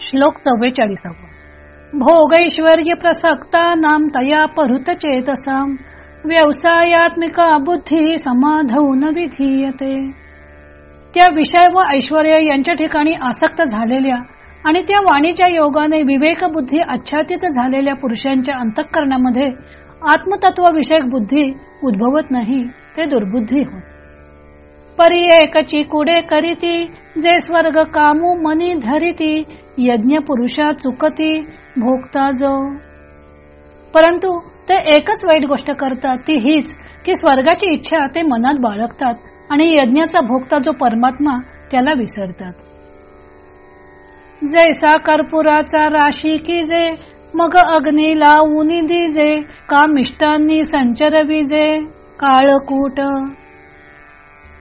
श्लोक चव्वेचाळीसावा. भोगैश्वर्य प्रसक्ता नाम तया परुत चेतसाम. व्यवसायात्मिका बुद्धी समाधवून विधीयते. त्या विषय व ऐश्वर यांच्या ठिकाणी आसक्त झालेल्या आणि त्या वाणीच्या योगाने विवेक बुद्धी आच्छादित झालेल्या पुरुषांच्या अंतःकरणामध्ये आत्मतत्व विषयक बुद्धी उद्भवत नाही ते दुर्बुद्धी होत. परी एकची कुडे करीती जे स्वर्ग कामू मनी धरिती यज्ञ पुरुषा चुकती भोगता जो. परंतु ते एकच वाईट गोष्ट करतात ती हीच की स्वर्गाची इच्छा ते मनात बाळगतात आणि यज्ञाचा भोगता जो परमात्मा त्याला विसरतात. जैसा कर्पुराचा राशी की जे मग अग्नी लावून दिजे का मिष्टांनी संचरविजे काळकूट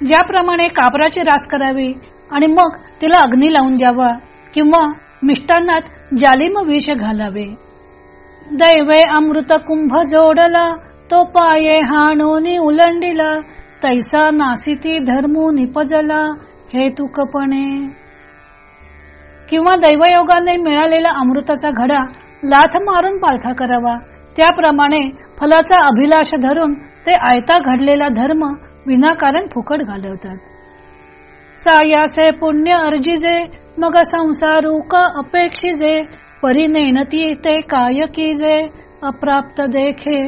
ज्याप्रमाणे कापराची रास करावी आणि मग तिला अग्नी लावून द्यावा किंवा मिष्टांनात जालिम विष घालावे. दैवे अमृत कुंभ जोडला तो पाये हाणोनी उलंडिला तैसा नासिती धर्मू निपजला हे तुकपणे. किंवा दैवयोगाने मिळालेला अमृताचा घडा लाथ मारून पालथा करावा. त्याप्रमाणे फलाचा अभिलाष धरून ते आयता घडलेला धर्म विनाकारण फुकट घालवतात. सायासे पुण्य अर्जिजे मग संसारूक अपेक्षिजे परिनेणती ते काय किजे अप्राप्त देखे.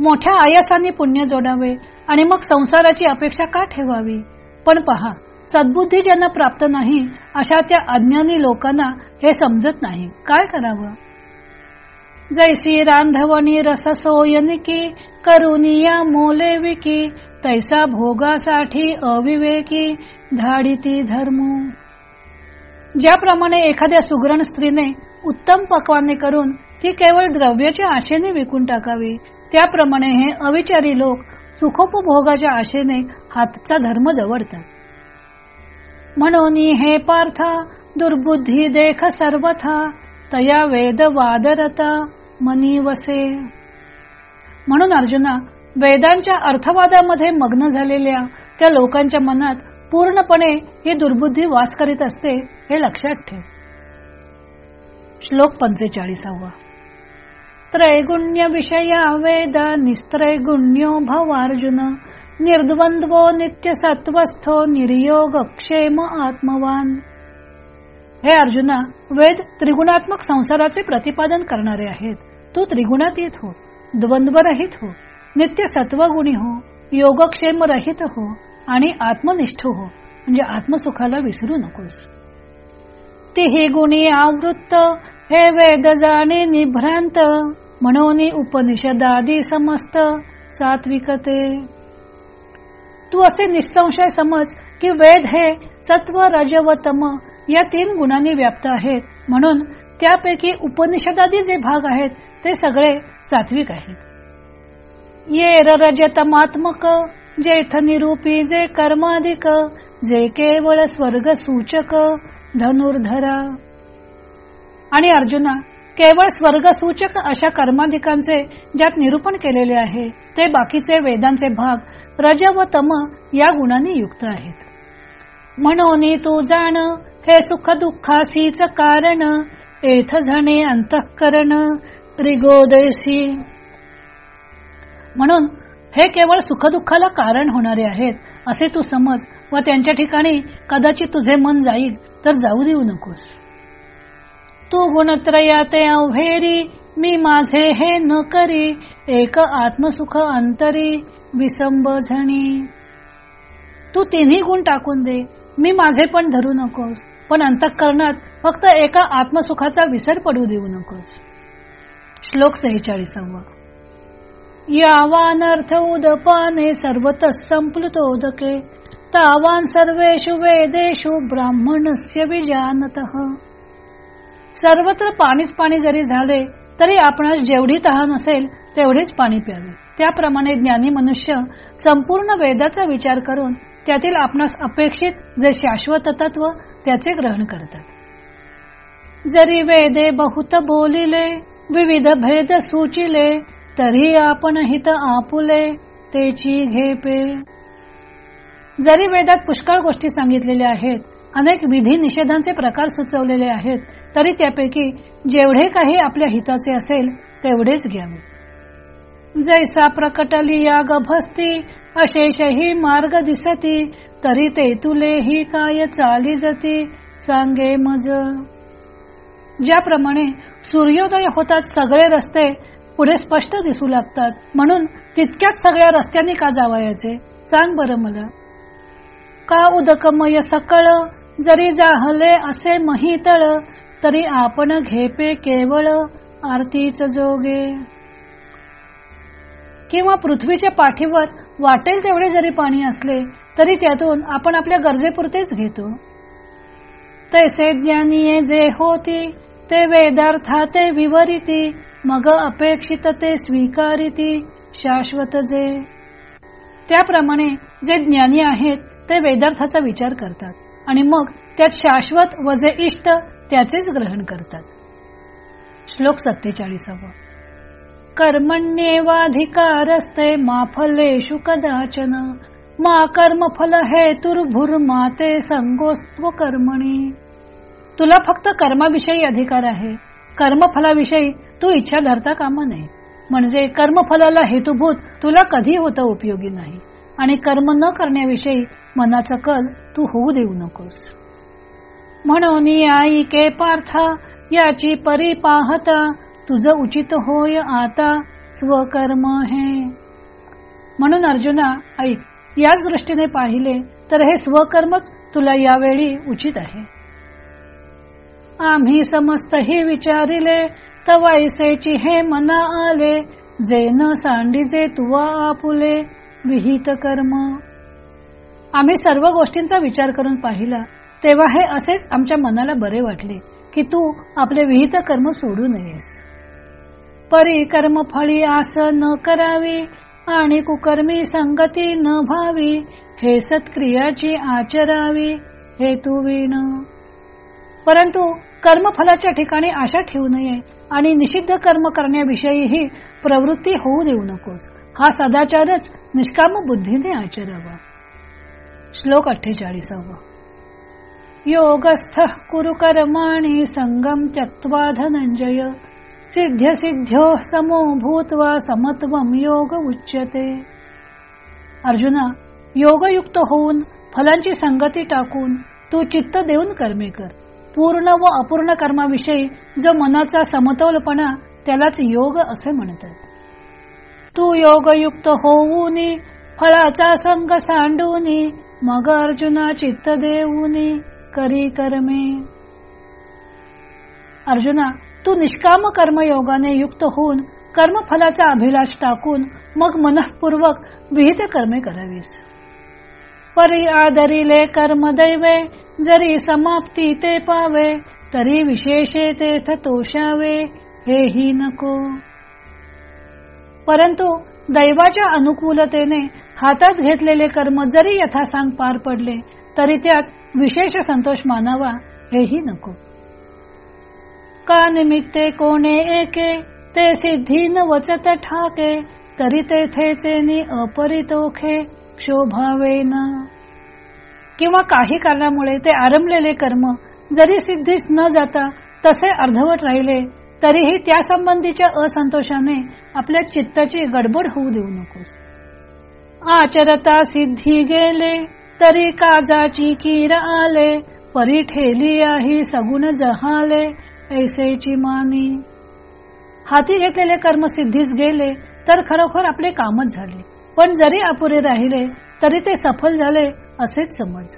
मोठ्या आयासाने पुण्य जोडावे आणि मग संसाराची अपेक्षा का ठेवावी? पण पहा सद्बुद्धी ज्यांना प्राप्त नाही अशा त्या अज्ञानी लोकांना हे समजत नाही. काय करावं? जैसी रांधवणी रस सोयनिकी करुनिया मोले विकी तैसा भोगासाठी अविवेकी धाडिती धर्म. ज्याप्रमाणे एखाद्या सुग्रण स्त्रीने उत्तम पक्वाने करून ती केवळ द्रव्याच्या आशेने विकून टाकावी त्याप्रमाणे हे अविचारी लोक सुखोपभोगाच्या आशेने हातचा धर्म जवळतात म्हणून हे पार्था दुर्बुद्धी देख सर्वथा तया वेद वादरता मनी वसे म्हणून अर्जुना वेदांच्या अर्थवादामध्ये मग्न झालेल्या त्या लोकांच्या मनात पूर्णपणे ही दुर्बुद्धी वास करीत असते हे लक्षात ठेव. श्लोक पंचेचाळीसावा. त्रैगुण्य विषया वेद निस्त्रैगुण्यो भवार्जुन निर्द्वंद्वो नित्य सत्वस्थो निर्योग क्षेम आत्मवान. हे अर्जुना वेद त्रिगुणात्मक संसाराचे प्रतिपादन करणारे आहेत. तू त्रिगुणात येत हो द्वंद्वरहित हो नित्य सत्वगुणी हो योगक्षेम रहित हो आणि आत्मनिष्ठ हो. म्हणजे आत्मसुखाला विसरू नकोस. तिही गुणी आवृत्त हे वेद जाणे निभ्रांत म्हणून उपनिषदादी समस्त सात्विकते. तू असे निसंशय समज की वेद हे सत्व रज व तम या तीन गुणांनी व्याप्त आहेत. म्हणून त्यापैकी उपनिषदादी जे भाग आहेत ते सगळे सात्विक आहेत. ये रजतमात्मक जेथ निरूपी जे कर्माधिक जे केवळ स्वर्ग सूचक धनुर्धरा. आणि अर्जुना केवळ स्वर्ग सूचक अशा कर्माधिकांचे ज्यात निरूपण केलेले आहे ते बाकीचे वेदांचे भाग रज व तम या गुणांनी युक्त आहेत. म्हणून तू जाण हे सुख दुःखासीच कारण एथ झणे अंतःकरण रिगोदयसी. म्हणून हे केवळ सुखदुःखाला कारण होणारे आहेत असे तू समज व त्यांच्या ठिकाणी कदाचित तुझे मन जाईल तर जाऊ देऊ नकोस. तू गुणत्रयाते अवहेरी मी माझे हे न करी एक आत्मसुख अंतरी विसंबझणी. तू तिन्ही गुण टाकून दे मी माझे पण धरू नकोस पण अंतःकरणात फक्त एका आत्मसुखाचा विसर पडू देऊ नकोस. श्लोक सेहेचाळीसावा. यावानर्थ उदपाने सर्वत संप्लुतोदके तावान सर्वेषु वेदेषु ब्राह्मणस्य विजानत. सर्वत्र पाणीच पाणी जरी झाले तरी आपणास जेवढी तहान असेल तेवढेच पाणी प्यावे. त्याप्रमाणे ज्ञानी मनुष्य संपूर्ण वेदाचा विचार करून त्यातील आपणास अपेक्षित जे शाश्वत तत्व त्याचे ग्रहण करतात. जरी वेदे बहुत बोलिले विविध भेद सूचिले तरी आपण हित आपुले तेची घेपे जरी वेदात पुष्कळ गोष्टी सांगितलेल्या आहेत अनेक विधी निषेधांचे प्रकार सुचवलेले आहेत तरी त्यापैकी जेवढे काही आपल्या हिताचे असेल तेवढेच घ्यावे जैसा प्रकटली या गभस्ती अशेषही मार्ग दिसती तरी ते तुले ही काय चाली जती सांगे मज. ज्याप्रमाणे सूर्योदय होतात सगळे रस्ते पुढे स्पष्ट दिसू लागतात. म्हणून तितक्याच सगळ्या रस्त्यांनी का जावायचे? सांग बरं मला. का उदकमय सकळ जरी जाहले असे महितळ तरी आपण घेपे केवळ आरतीच जोगे. किंवा पृथ्वीच्या पाठीवर वाटेल तेवढे जरी पाणी असले तरी त्यातून आपण आपल्या गरजेपुरतेच घेतो. तैसे ज्ञानीये जे होती ते वेदार्थाते विवरिती मग अपेक्षित ते स्वीकारिती शाश्वत जे. त्याप्रमाणे जे ज्ञानी आहेत ते वेदार्थाचा विचार करतात. आणि मग त्यात शाश्वत व जे इष्ट त्याचेच ग्रहण करतात. श्लोक सत्तेचाळीसावा. कर्मण्येवाधिकारस्ते माफलेषु कदाचन. मा कर्मफल हेतुर्भुर माते संगोस्त्व कर्मणी. तुला फक्त कर्माविषयी अधिकार आहे. कर्मफलाविषयी तू इच्छा धरता कामा नये. म्हणजे कर्मफलाला हेतुभूत तुला कधी होता उपयोगी नाही. आणि कर्म न करण्याविषयी मनाचा कल तू होऊ देऊ नकोस. म्हणून आई के पार्था याची परी पाहता तुझं उचित होय आता स्वकर्म हे. म्हणून अर्जुना ऐक याच दृष्टीने पाहिले तर हे स्वकर्मच तुला यावेळी उचित आहे. आम्ही समस्त ही विचारिले तवायसेची हे मना आले जे न सांडीजे तुवा आपुले विहित कर्म. आम्ही सर्व गोष्टींचा विचार करून पाहिला तेव्हा हे असेच आमच्या मनाला बरे वाटले की तू आपले विहित कर्म सोडू नयेस. परी कर्म फळी आस न करावी आणि कुकर्मी संगती न भावी हे सत्क्रियाची आचरावी हे तू विण. परंतु कर्मफलाच्या ठिकाणी आशा ठेवू नये आणि निषिद्ध कर्म करण्याविषयीही प्रवृत्ती होऊ देऊ नकोस. हा सदाचारच निष्काम बुद्धीने आचरावा. श्लोक अठ्ठेचाळीसावा. योगस्थ कुरु कर्माणी संगम त्यक्त्वा धनंजय सिद्ध्य सिद्ध्यो समो भूत्वा समत्वम योग उच्यते। अर्जुना योगयुक्त होऊन फलांची संगती टाकून तू चित्त देऊन कर्मे कर. पूर्ण व अपूर्ण कर्माविषयी जो मनाचा समतोलपणा त्यालाच योग असे म्हणतात. तू योगयुक्त होऊन फळाचा संग सांडून मग अर्जुना चित्त देऊन करी कर्मे. अर्जुना तू निष्काम कर्मयोगाने युक्त होऊन कर्मफलाचा अभिलाष टाकून मग मनपूर्वक विहित कर्मे करावीस. परी आदरिले कर्म दैवे जरी समाप्ती ते पावे तरी विशेषे तेथ तोषावे हेही नको. परंतु दैवाच्या अनुकूलतेने हातात घेतलेले कर्म जरी यथासांग पार पडले तरी त्यात विशेष संतोष मानावा हेही नको. का निमित्ते कोणे एके ते सिद्धी न वचत ठाके तरी तेथेचे अपरितोखे क्षोभावेन. किंवा काही कारणामुळे ते आरंभलेले कर्म जरी सिद्धीस न जाता तसे अर्धवट राहिले तरीही त्या संबंधीच्या असंतोषाने आपल्या चित्ताची गडबड होऊ देऊ नकोस. आचरता सिद्धी गेले तरी काजाची किर आले परी ठेली आही सगुण जहाले ऐसेची मानी. हाती घेतलेले कर्म सिद्धीस गेले तर खरोखर आपले कामच झाले. पण जरी अपुरे राहिले तरी ते सफल झाले असेच समज.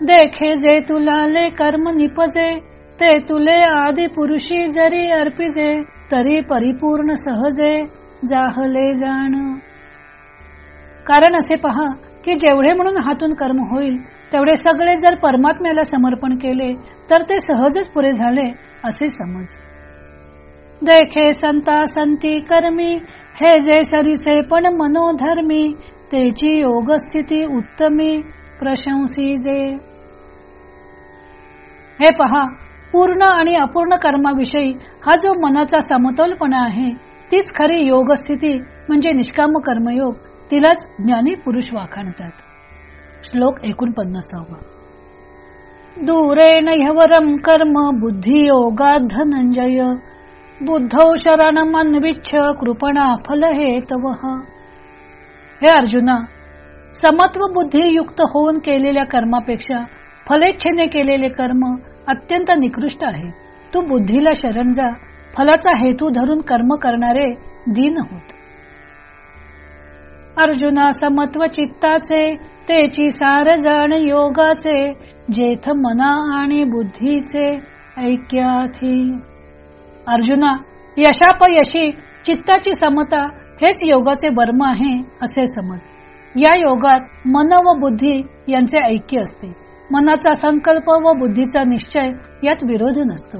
देखे जे तुलाले कर्म निपजे ते तुले आदि पुरुषी जरी अर्पिजे तरी परिपूर्ण सहजे जाहले जाण. कारण असे पहा की जेवढे म्हणून हातून कर्म होईल तेवढे सगळे जर परमात्म्याला समर्पण केले तर ते सहजच पुरे झाले असे समज. देखे संता संती कर्मी हे जे सरिसे पण मनोधर्मी तेची योग स्थिती उत्तमी प्रशंसी जे. हे पहा पूर्ण आणि अपूर्ण कर्माविषयी हा जो मनाचा समतोलपणा आहे तीच खरी योग स्थिती म्हणजे निष्काम कर्मयोग तिलाच ज्ञानी पुरुष वाखाणतात. श्लोक एकोणपन्नासावा. दूरेण ह्यवरम कर्म बुद्धी योगा धनंजय बुद्धौ शरण कृपणा फल हेतव हे अर्जुना समत्व बुद्धी युक्त होऊन केलेल्या कर्मापेक्षा फलेच्छेने केलेले कर्म अत्यंत निकृष्ट आहे. तू बुद्धीला शरण जा फलाचा हेतू धरून कर्म करणारे दीन होत. अर्जुना समत्व चित्ताचे तेची सार जाण योगाचे जेथ मना आणि बुद्धीचे ऐक्याथी अर्जुना यशापयशी चित्ताची समता हेच योगाचे वर्म आहे असे समज. या योगात मन व बुद्धी यांचे ऐक्य असते. मनाचा संकल्प व बुद्धीचा निश्चय यात विरोध नसतो.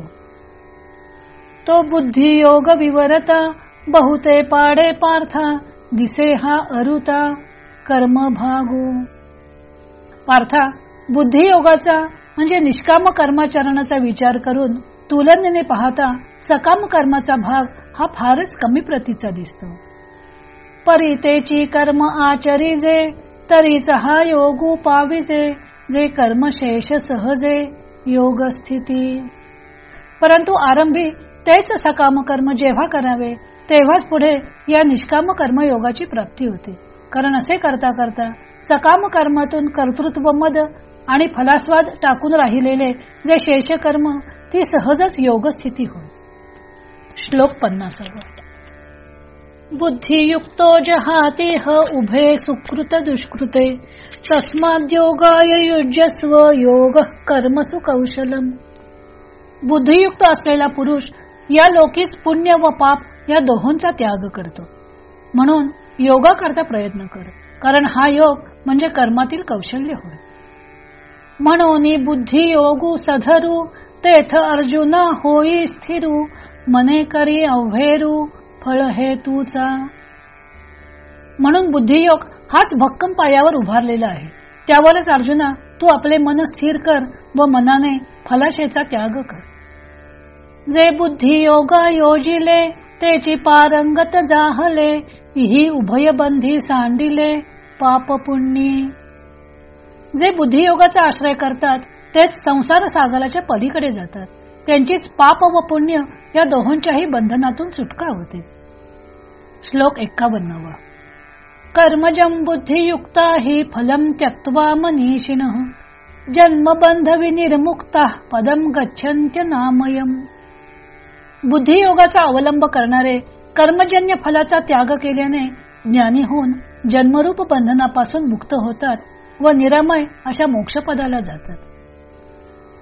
तो बुद्धी योग विवरता बहुते पाडे पार्था दिसे हा अरुता कर्म भागू. पार्था बुद्धियोगाचा म्हणजे निष्काम कर्माचरणाचा विचार करून तुलनेने पाहता सकाम कर्माचा भाग हा फारच कमी प्रतीचा दिसतो. परितेची कर्म आचरिजे तरीच हा योगू पाविजे जे कर्म शेष सहजे योग स्थिती. परंतु आरंभी तेच सकाम कर्म जेव्हा करावे तेव्हाच पुढे या निष्काम कर्मयोगाची प्राप्ती होते. कारण असे करता करता सकाम कर्मातून कर्तृत्व मद आणि फलास्वाद टाकून राहिलेले जे शेष कर्म ती सहजच योग स्थिती होय. श्लोक पन्नासावा बुद्धियुक्तो जहातेह उभे सुकृत दुष्कृते तस्माद्योगाय युजस्व योग कर्मसु कौशलम बुद्धियुक्त असलेला पुरुष या लोकीस पुण्य व पाप या दोहोंचा त्याग करतो. म्हणून योगा करता प्रयत्न कर कारण हा योग म्हणजे कर्मातील कौशल्य होय. म्हणून बुद्धी योगू सधरू तेथ अर्जुना होई स्थिरू मने करी अवघेरू फळ हे तूचा. म्हणून बुद्धियोग हाच भक्कम पायावर उभारलेला आहे. त्यावरच अर्जुना तू आपले मन स्थिर कर व मनाने फलाशेचा त्याग कर. जे बुद्धियोगा योजिले तेची पारंगत जाहले ही उभयबंधी सांडिले पाप पुण्य. जे बुद्धियोगाचा आश्रय करतात तेच संसार सागराच्या पलीकडे जातात. त्यांचीच पाप व पुण्य या दोहोंच्याही बंधनातून सुटका होते. श्लोक एक्कावन्नावा. कर्मजम बुद्धियुक्ता हि फलम त्यक्त्वा मनीषिण. जन्मबंध विनिर्मुक्ता पदम गच्छन्त्य नामयम. बुद्धियोगाचा अवलंब करणारे कर्मजन्य फलाचा त्याग केल्याने ज्ञानी होऊन जन्मरूप बंधनापासून मुक्त होतात व निरामय अशा मोक्षपदाला जातात.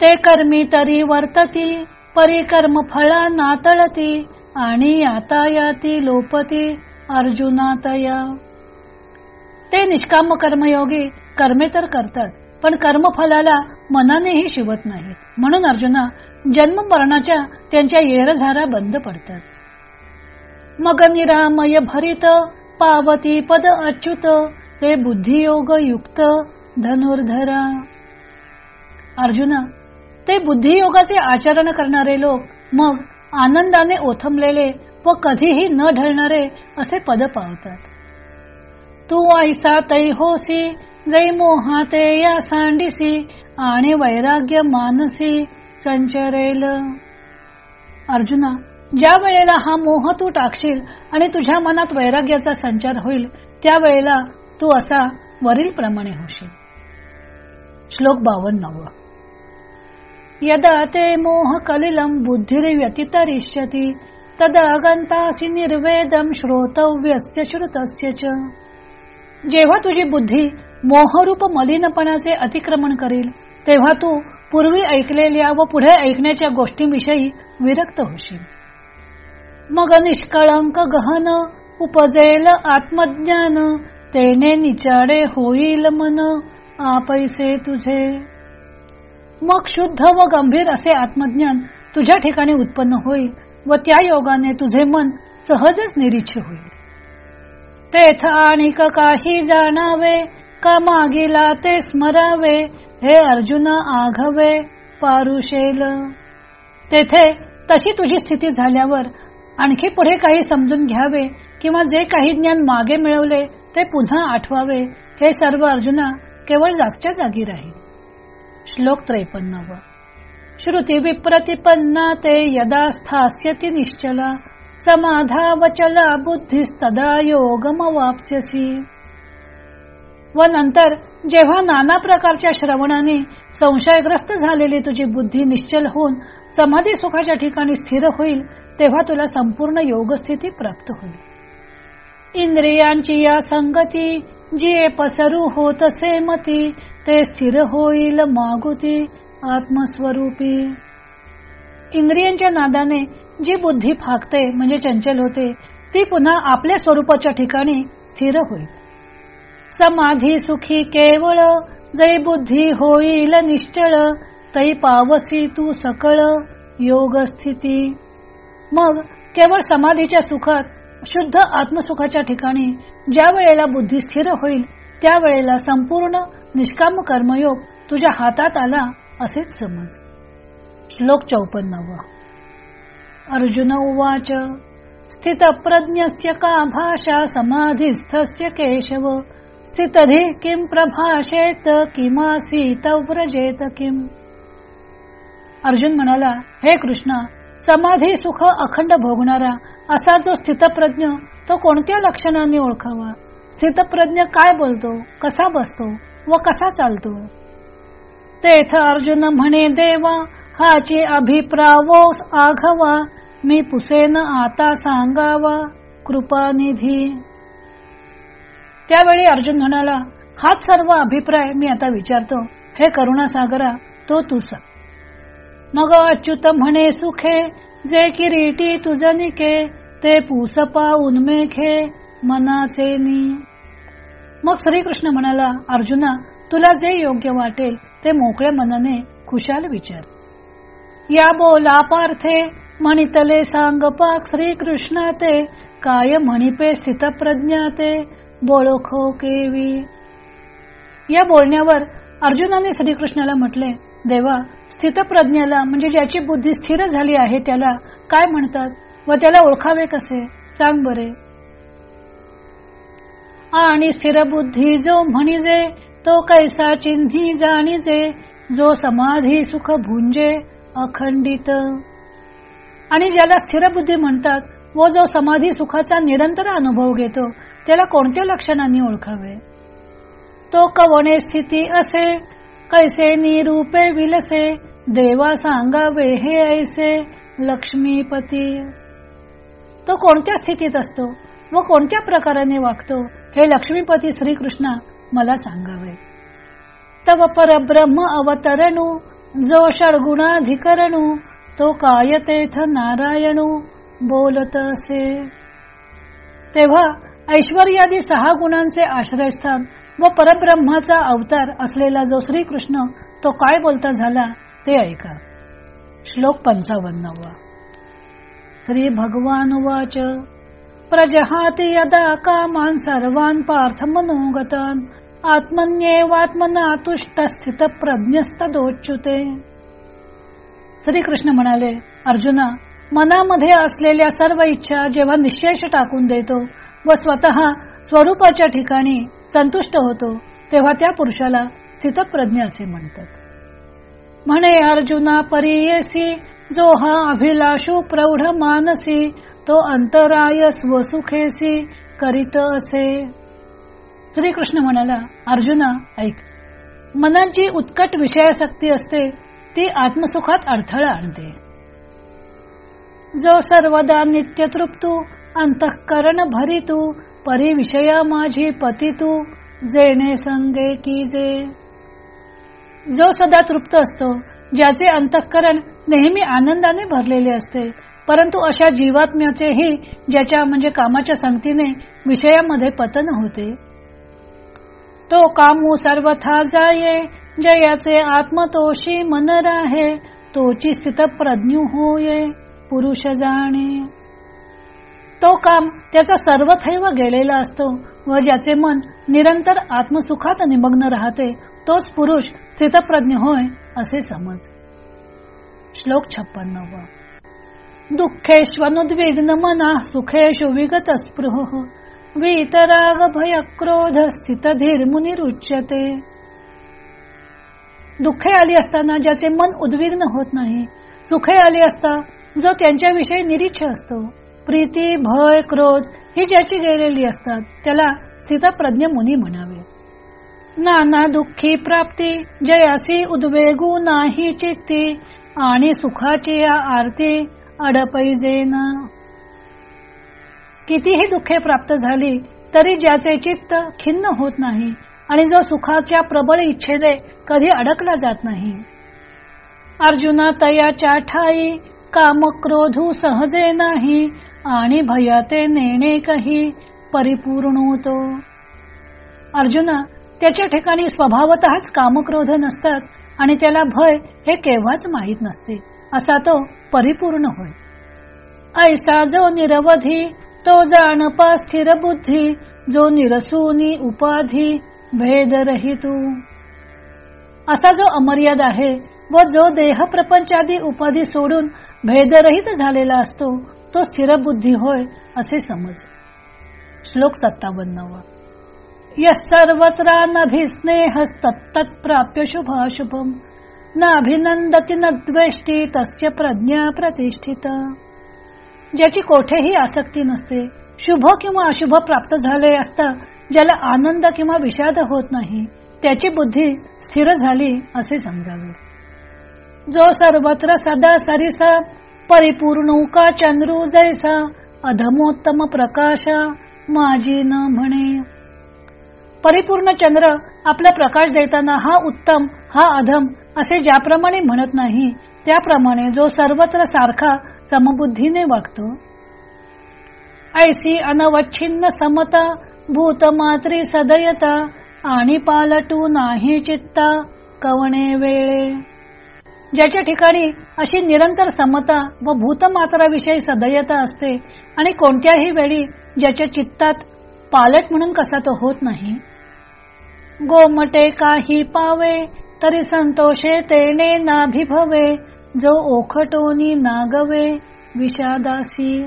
ते कर्मी तरी वर्तती परिकर्म फळा नातळती आणि यातायाती लोपती अर्जुनातया ते निष्काम कर्मयोगी कर्मे तर करतात पण कर्मफलाला मनानेही शिवत नाहीत म्हणून अर्जुना जन्म मरणाच्या त्यांच्या येरझारा बंद पडतात. मग निरामय भरित पावती पद अच्युत ते बुद्धियोग युक्त धनुर्धरा. अर्जुना ते बुद्धियोगाचे आचरण करणारे लोक मग आनंदाने ओथमलेले व कधीही न ढळणारे असे पद पावतात तू ऐसा तै होसी जै मोहाते या सांडिसी आणि वैराग्य मानसी संचरेल. अर्जुना ज्या वेळेला हा मोह तू टाकशील आणि तुझ्या मनात वैराग्याचा संचार होईल त्यावेळेला तू असा वरील प्रमाणे होशील. श्लोक बावन्नवा यदा ते मोह कलिलम बुद्धिर्व्यतितरिष्यती तदा गन्तासि निर्वेदम श्रोतव्यस्य श्रुतस्य च। जेव्हा तुझी बुद्धी मोहरूप मलिनपणाचे अतिक्रमण करील तेव्हा तू पूर्वी ऐकलेल्या व पुढे ऐकण्याच्या गोष्टींविषयी विरक्त होशील। मग निष्कळंक गहन उपजेल आत्मज्ञान तेने निचाडे होईल मन आपैसे तुझे। मग शुद्ध व गंभीर असे आत्मज्ञान तुझ्या ठिकाणी उत्पन्न होईल व त्या योगाने तुझे मन सहजच निरीच्छ होईल. तेथ आणि काही जाणावे का मागीला ते स्मरावे हे अर्जुन आघवे पारुशेल तेथे तशी तुझी स्थिती झाल्यावर आणखी पुढे काही समजून घ्यावे किंवा जे काही ज्ञान मागे मिळवले ते पुन्हा आठवावे हे सर्व अर्जुना केवळ जागच्या जागी राहील. श्लोक त्रेपन्नव. श्रुती विप्रतिपन्ना ते यदा स्थास्यति निश्चला समाधावचला बुद्धिस्तदा योगमवाप्स्यसी. व नंतर जेव्हा नाना प्रकारच्या श्रवणाने संशयग्रस्त झालेली तुझी बुद्धी निश्चल होऊन समाधी सुखाच्या ठिकाणी स्थिर होईल तेव्हा तुला संपूर्ण योगस्थिती प्राप्त होईल. इंद्रियांची या संगती जी पसरू होतसे मती ते स्थिर होईल मागुती आत्मस्वरूपी. इंद्रियांच्या नादाने जी बुद्धी फाकते म्हणजे चंचल होते ती पुन्हा आपल्या स्वरूपाच्या ठिकाणी स्थिर होईल. समाधी सुखी केवळ जै बुद्धी होईल निश्चळ तरी पावसी तू सकळ योग स्थिती. मग केवळ समाधीच्या सुखात शुद्ध आत्मसुखाच्या ठिकाणी ज्या वेळेला बुद्धी स्थिर होईल त्यावेळेला संपूर्ण निष्काम कर्मयोग तुझ्या हातात आला असेच समज. श्लोक चौपन्नव. अर्जुन उवाच स्थित प्रज्ञस्य का भाषा समाधिस्थस्य केशव स्थितधि किम प्रभाषेत किमासीत व्रजेत किम अर्जुन म्हणाला हे कृष्णा समाधी सुख अखंड भोगणारा असा जो स्थितप्रज्ञ तो कोणत्या लक्षणाने ओळखावा? स्थितप्रज्ञ काय बोलतो? कसा बसतो? व कसा चालतो? तेथ अर्जुन म्हणे देवा हाची अभिप्रावो आघवा मी पुसेन आता सांगावा कृपानिधी त्यावेळी अर्जुन म्हणाला हाच सर्व अभिप्राय मी आता विचारतो. हे करुणासागरा तो तुझा. मग अच्युत म्हणे सुखे जे किरीटी तुझनिके ते पूसपा उन्मेखे मनाचे मी मग श्रीकृष्ण म्हणाला अर्जुना तुला जे योग्य वाटेल ते मोकळ्या मनाने खुशाल विचार. या बोला पार्थे म्हणितले सांग पाक श्रीकृष्ण ते काय म्हणिपे स्थितप्रज्ञा ते बोळखो केवी. या बोलण्यावर अर्जुनाने श्रीकृष्णाला म्हटले देवा स्थितप्रज्ञाला म्हणजे ज्याची बुद्धी स्थिर झाली आहे त्याला काय म्हणतात व त्याला ओळखावे कसे? सांग बरे. आणि स्थिर बुद्धी जो म्हणिजे तो कैसा चिन्ही जाणीजे जो समाधी सुख भुंजे अखंडित. आणि ज्याला स्थिर बुद्धी म्हणतात व जो समाधी सुखाचा निरंतर अनुभव घेतो त्याला कोणत्या लक्षणांनी ओळखावे? तो कवणे स्थिती असे कैसे निरूपे विलसे देवा सांगावे हे ऐसे लक्ष्मीपती. तो कोणत्या स्थितीत असतो व कोणत्या प्रकाराने वागतो हे लक्ष्मीपती श्रीकृष्ण मला सांगावे. तव परब्रह्म अवतरणू जो षडगुणाधिकरणू तो काय तेथ नारायणू बोलत असे. तेव्हा ऐश्वर्यादी सहा गुणांचे आश्रयस्थान व परब्रह्माचा अवतार असलेला जो श्रीकृष्ण तो काय बोलता झाला ते ऐका. श्लोक पंचावन्नवा. श्री भगवान वाच. प्रजहाती यदा कामान सर्वान पार्थ मनोगतान आत्मन्येवात्मना तुष्ट स्थित प्रज्ञस्तदोच्युते श्रीकृष्ण म्हणाले अर्जुना मनामध्ये असलेल्या सर्व इच्छा जेव्हा निशेष टाकून देतो व स्वतः स्वरूपाच्या ठिकाणी संतुष्ट होतो तेव्हा त्या पुरुषाला स्थितप्रज्ञ असे म्हणतात. म्हणे अर्जुना परियसी जो हा अभिलाषू प्रौढ मानसी तो अंतराय स्वसुखेसी करीत असे. श्रीकृष्ण म्हणाला अर्जुना ऐक. मनाची उत्कट विषयासक्ती असते ती आत्मसुखात अडथळा आणते. जो सर्वदा नित्य तृप्तू अंतःकरण भरितू परी विषया माझी पतितू जेणे संगे की जे. जो सदा तृप्त असतो ज्याचे अंतःकरण नेहमी आनंदाने भरलेले असते परंतु अशा जीवात्म्याचेही ज्याच्या म्हणजे कामाच्या संगतीने विषयामध्ये पतन होते. तो कामू सर्वथा जाये जयाचे आत्मतोषी मन राहे तोची स्थित प्रज्ञू होये पुरुष जाणे. तो काम त्याचा सर्वथैव गेलेला असतो व ज्याचे मन निरंतर आत्मसुखात निमग्न राहते तोच पुरुष स्थितप्रज्ञ होय असे समज. श्लोक छप्पन्न दुःखेष्वनुद्विग्न मना सुखेशु विगत स्पृह वीतराग भय क्रोध स्थित धीर मुनिरुच्यते दुःखे आली असताना ज्याचे मन उद्विग्न होत नाही सुखे आली असता जो त्यांच्याविषयी निरीच्छ असतो प्रीती भय क्रोध ही ज्याची गेलेली असतात त्याला स्थितप्रज्ञ मुनी म्हणावे। नाना दुःखी प्राप्ती जयासी उद्वेगू नाही चित्ती आणि सुखाची या आरती अडपैजेन. कितीही दुःखे प्राप्त झाली तरी ज्याचे चित्त खिन्न होत नाही आणि जो सुखाच्या प्रबळ इच्छेने कधी अडकला जात नाही. अर्जुना तयाच्या ठाई काम क्रोधू सहजे नाही आणि भयाते नेणे काही परिपूर्ण होतो अर्जुना त्याच्या ठिकाणी स्वभावतःच कामक्रोध नसतात आणि त्याला भय हे केव्हाच माहीत नसते. असा तो परिपूर्ण होय. ऐसा जो निरवधी तो जाणपा स्थिर बुद्धी जो निरसूनी उपाधी भेद रहितू. असा जो अमर्याद आहे व जो देह प्रपंचादी उपाधी सोडून भेदरहित झालेला असतो तो स्थिर बुद्धी होय असे समज. श्लोक सत्तावन्नवा. सर्वत्र नभिस्नेहस्तत्तत् प्राप्य शुभाशुभम. न अभिनंदती न द्वेष्टी तस्य प्रज्ञा प्रतिष्ठित। ज्याची कोठेही आसक्ती नसते शुभ किंवा अशुभ प्राप्त झाले असता ज्याला आनंद किंवा विषाद होत नाही त्याची बुद्धी स्थिर झाली असे समजावे. जो सर्वत्र सदा सरिसा परिपूर्ण का चंद्रू जैसा अधमोत्तम प्रकाशा माझी न म्हणे. परिपूर्ण चंद्र आपला प्रकाश देताना हा उत्तम हा अधम असे ज्याप्रमाणे म्हणत नाही त्याप्रमाणे जो सर्वत्र सारखा समबुद्धीने वागतो. ऐसी अनवच्छिन्न समता भूतमात्री सदयता आणि पालटू नाही चित्ता कवणे वेळे. ज्याच्या ठिकाणी अशी निरंतर समता व भूतमात्राविषयी सदयता असते आणि कोणत्याही वेळी ज्याच्या चित्तात पालट म्हणून कसा तो होत नाही. गोमटे काही पावे तरी संतोषे तेने नाभिभवे जो ओखटोनी नागवे विषादासी.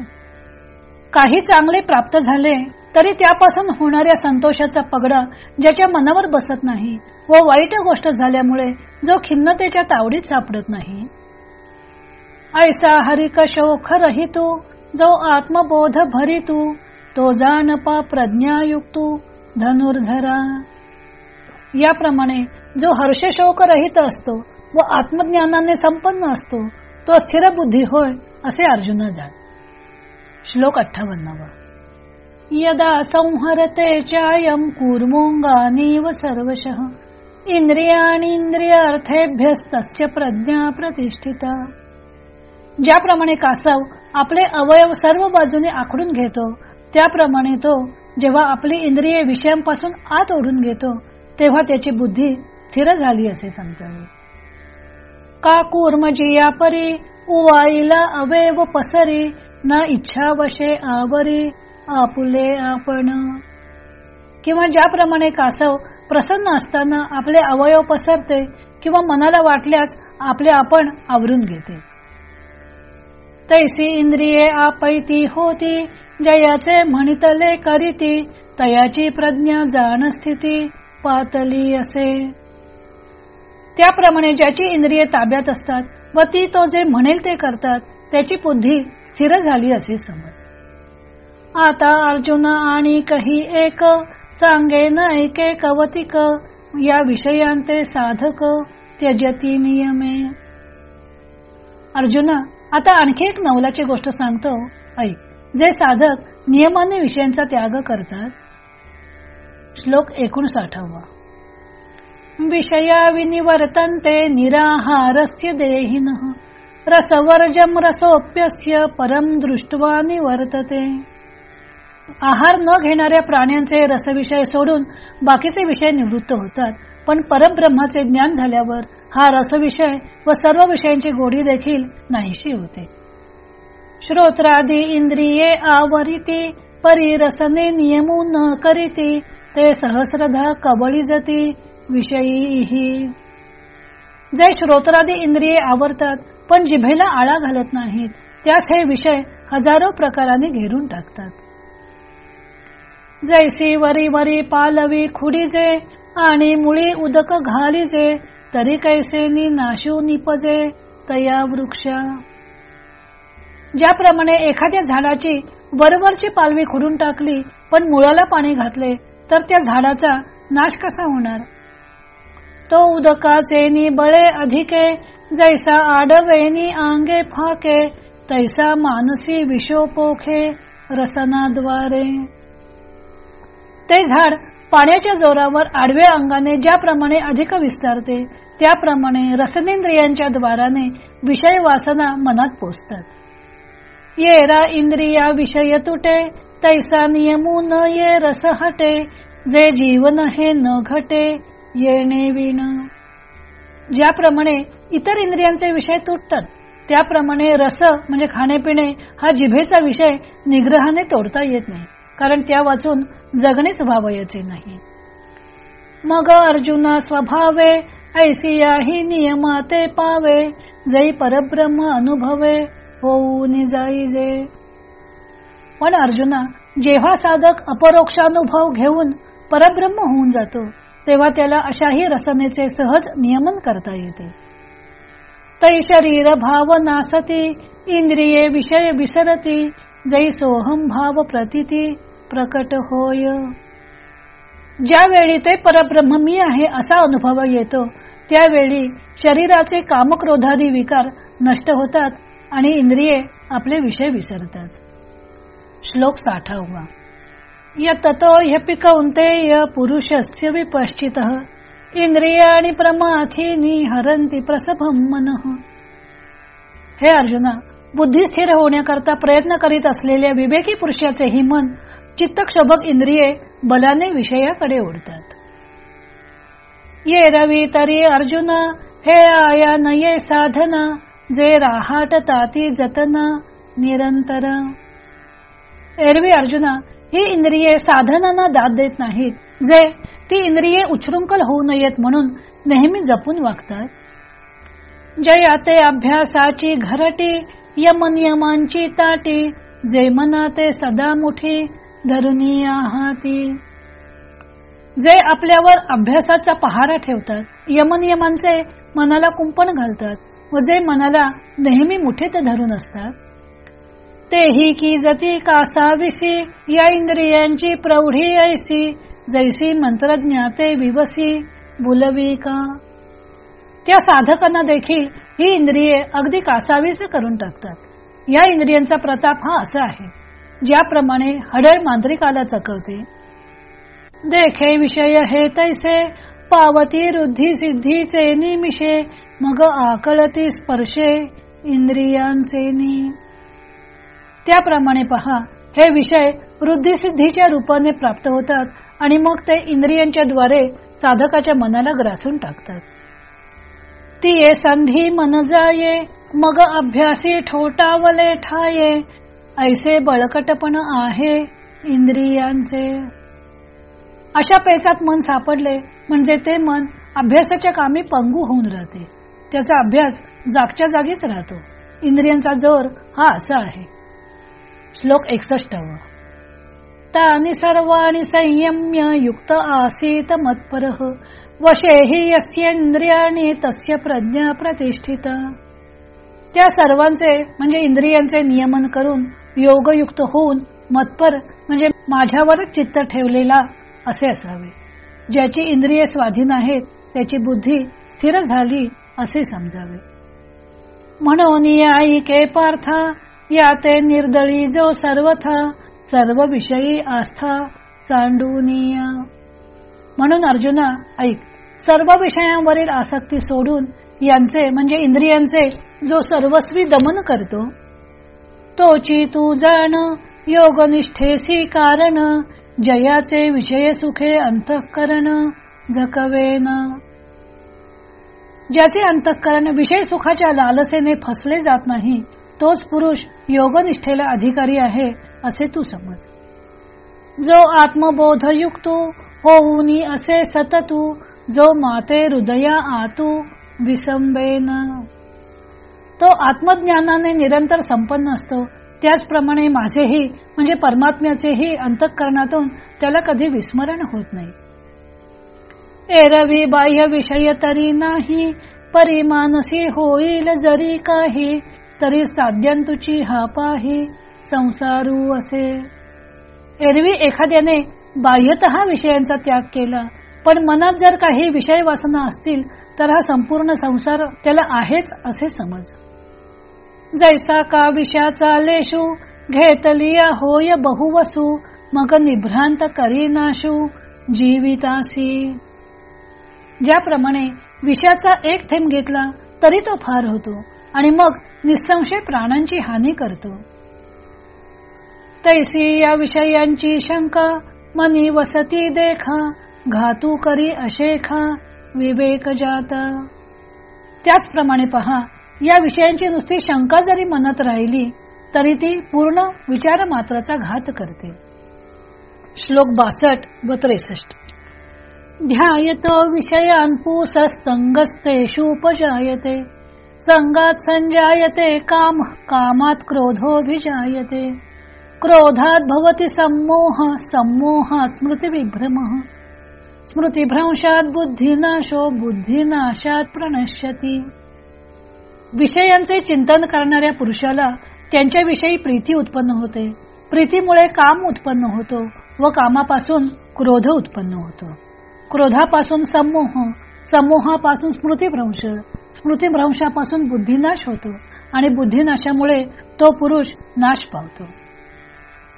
काही चांगले प्राप्त झाले तरी त्यापासून होणाऱ्या संतोषाचा पगडा ज्याच्या मनावर बसत नाही व वाईट गोष्ट झाल्यामुळे जो खिन्नतेच्या तावडीत सापडत नाही. ऐसा हरिक शोख रहितू जो आत्मबोध भरितू तो जाणपा प्रज्ञायुक्तू धनुर्धरा. याप्रमाणे जो हर्षशोक रहित असतो व आत्मज्ञानाने संपन्न असतो तो स्थिर बुद्धी होय असे अर्जुना जाण. श्लोक अठ्ठावन्नावा. यदा संहरते चायम कुर्मोंगानीव सर्वशः इंद्रियार्थेभ्यस्तस्य प्रज्ञा प्रतिष्ठिता. ज्याप्रमाणे कासव आपले अवयव सर्व बाजूने आखडून घेतो त्याप्रमाणे तो जेव्हा आपली इंद्रिये विषयांपासून आत ओढून घेतो तेव्हा त्याची बुद्धी स्थिर झाली असे समजावे. का कूर्मजी या परी उवाईला अवयव पसरी ना इच्छा वशे आवरी आपुले आपण. किंवा ज्याप्रमाणे कासव प्रसन्न असताना आपले अवयव पसरते किंवा मनाला वाटल्यास आपले आपण आवरून घेते. तैसी इंद्रिये आपैती होती जयाचे म्हणितले करीती तयाची प्रज्ञा जाण स्थिती पातली असे. त्याप्रमाणे ज्याची इंद्रिये ताब्यात असतात व ती तो जे म्हणेल ते करतात त्याची बुद्धी स्थिर झाली असे समज. आता अर्जुन आणि कही एक सांगे न ऐके कवतिक या विषयांते साधक त्यजती नियमे. अर्जुन आता आणखी एक नवलाची गोष्ट सांगतो. ऐक जे साधक नियमाने विषयांचा त्याग करतात. श्लोक एकोणसाठावा. विषया विनिवर्तन्ते निराहारस्य देहिन। रसवर्जम रसोप्यस्य परम दृष्टवा निवर्तते। आहार न घेणाऱ्या प्राण्यांचे रसविषय सोडून बाकीचे विषय निवृत्त होतात पण परब्रह्माचे ज्ञान झाल्यावर हा रसविषय व सर्व विषयांची गोडी देखील नाहीशी होते. श्रोत्रादी इंद्रिये आवरिती परिरसने नियमू न करीती ते सहस्रधा कबळी जती विषयी जे श्रोत्रादी इंद्रिये आवरतात पण जिभेला आळा घालत नाहीत त्यास हे विषय हजारो प्रकाराने घेरून टाकतात. जैसी वरी वरी पालवी खुडीजे आणि मुळी उदक घालीजे तरी कैसेनी नाशू निपजे तया वृक्ष. ज्याप्रमाणे एखाद्या झाडाची वरवरची पालवी खुडून टाकली पण मुळाला पाणी घातले तर त्या झाडाचा नाश कसा होणार? तो उदकाचे बळे अधिके जैसा आडवेनी आंगे फाके तैसा मानसी विशोपोखे रसनाद्वारे ते झाड पाण्याच्या जोरावर आडव्या अंगाने ज्याप्रमाणे अधिक विस्तारते त्याप्रमाणे रसनेंद्रियांच्या द्वाराने विषय वासना मनात पोचतात. येरा इंद्रिया विषय तुटे तैसा नियमू न ये रस हटे जे जीवन हे न घटे येणे विण. ज्याप्रमाणे इतर इंद्रियांचे विषय तुटतात त्याप्रमाणे रस म्हणजे खाणेपिणे हा जिभेचा विषय निग्रहाने तोडता येत नाही कारण त्या वाचून जगणेच व्हावयाचे नाही. मग अर्जुना स्वभावे ऐसियाही नियमाते पावे जई परब्रह्म अनुभवे होऊन जाईजे पण अर्जुना जेव्हा साधक अपरोक्षानुभव घेऊन परब्रह्म होऊन जातो तेव्हा त्याला अशाही रसनेचे सहज नियमन करता येते. तै शरीर भाव नासती इंद्रिये विषय विसरती जै सोहम भाव प्रतिती प्रकट होय. ज्यावेळी ते परब्रह्म मी आहे असा अनुभव येतो त्यावेळी शरीराचे कामक्रोधादी विकार नष्ट होतात आणि इंद्रिये आपले विषय विसरतात. श्लोक साठावा. यतो ह्यपि य पुरुषस्य विपश्चित। इंद्रियाणी प्रमाथीनी हरंती प्रसभम मन। हे अर्जुना बुद्धी स्थिर होण्याकरता प्रयत्न करीत असलेल्या विवेकी पुरुषाचे ही मन चित्तक्षोभक इंद्रिये बलाने विषयाकडे ओढतात। ये रवी तरी अर्जुना हे आया नये साधना जे राहाट ताती जतना निरंतर। एरवी अर्जुना ही इंद्रिये साधनांना दाद देत नाहीत. जे ती इंद्रिये उच्छृंखल होऊ नयेत म्हणून नेहमी जपून वागतात. जयाते अभ्यासाची घरटी यमनियमांची ताटी जे मनाते सदा मुठी धरुनी आहाती. जे आपल्यावर अभ्यासाचा पहारा ठेवतात यमनियमांचे मनाला कुंपण घालतात व जे मनाला नेहमी मुठीत धरून असतात. तेही की जती कासाविसी या इंद्रियांची प्रौढी ऐसी जैसी मंत्रज्ञाते विवसी बुलवी का? त्या साधकांना देखील ही इंद्रिये अगदी कासावीस करून टाकतात. या इंद्रियांचा प्रताप हा असा आहे ज्याप्रमाणे हडळ मांत्रिकाला चकवते. देखे विषय हे तैसे पावती रुद्धी सिद्धीचे निमिषे मग आकळती स्पर्शे इंद्रियांचे त्याप्रमाणे पहा हे विषय वृद्धिसिद्धीच्या रूपाने प्राप्त होतात आणि मग ते इंद्रियांच्या द्वारे साधकाच्या मनाला ग्रासून टाकतात. ती ये संधी मन जाये मग अभ्यासी ठोटावले ठाये ऐसे बळकटपण आहे इंद्रियांचे. अशा पेचात मन सापडले म्हणजे ते मन अभ्यासाच्या कामी पंगू होऊन राहते. त्याचा अभ्यास जागच्या जागीच राहतो. इंद्रियांचा जोर हा असा आहे. श्लोक एकसष्ट तानि सर्वाणि संयम्य युक्त आसीत मत्पर वशे हि यस्येंद्रियाणी तस्य प्रज्ञा प्रतिष्ठित. त्या सर्वांचे म्हणजे इंद्रियांचे नियमन करून योगयुक्त होऊन मतपर म्हणजे माझ्यावरच चित्त ठेवलेला असे असावे. ज्याची इंद्रिय स्वाधीन आहेत त्याची बुद्धी स्थिर झाली असे समजावे. म्हणून के पार्था या ते निर्दळी जो सर्वथा सर्व विषयी आस्था चांडूनीय. म्हणून अर्जुना ऐक सर्व विषयांवरील आसक्ती सोडून यांचे म्हणजे इंद्रियांचे जो सर्वस्वी दमन करतो तोची तू जाण योगनिष्ठेसी कारण जयाचे विषय सुखे अंतःकरण जकवेन. ज्याचे अंतःकरण विषय सुखाच्या लालसेने फसले जात नाही तोच पुरुष योगनिष्ठेला अधिकारी आहे असे तू समज. जो आत्मबोध युक्तो होऊन असे सततू जो माते हृदया आतू विसंबेन. तो आत्मज्ञानाने निरंतर संपन्न असतो. त्याचप्रमाणे माझेही म्हणजे परमात्म्याचेही अंतःकरणातून त्याला कधी विस्मरण होत नाही. एरवी बाह्य विषय तरी नाही परिमानसी होईल जरी काही तरी साध्यांतुची हा पाही संसारू असे. एरवी एखाद्याने बाह्यत विषयांचा त्याग केला पण मनात जर काही विषय वासना असतील तर हा संपूर्ण संसार त्याला आहेच असे समज. जैसा का विषयाचा लेशू घेतलिया होय बहुवसू मग निभ्रांत करी नाशू जीवितासी. ज्याप्रमाणे विषयाचा एक थेंब घेतला तरी तो फार होतो. आणि मग निसंशय प्राणांची हानी करतो. तैसी या विषयांची शंका मनी वसती देखा घातू करी अशेखा विवेक जाता. त्याचप्रमाणे पहा या विषयांची नुसती शंका जरी मनात राहिली तरी ती पूर्ण विचार मात्राचा घात करते. श्लोक बासष्ट व त्रेसष्ट. ध्यायतो विषयान पुस संगस्तेषुपजायते संगात संजायते काम कामात क्रोधोभिजायते क्रोधात भवती सम्मोह सम्मोहात स्मृतिविभ्रम. स्मृतिभ्रंशात बुद्धिनाशो बुद्धिनाशात प्रणश्यती. विषयांचे चिंतन करणाऱ्या पुरुषाला त्यांच्याविषयी प्रीती उत्पन्न होते. प्रीतीमुळे काम उत्पन्न होतो व कामापासून क्रोध उत्पन्न होतो. क्रोधापासून समोह समूहापासून स्मृतिभ्रंश. स्मृतिभ्रंशापासून बुद्धिनाश होतो आणि बुद्धिनाशामुळे तो पुरुष नाश पावतो.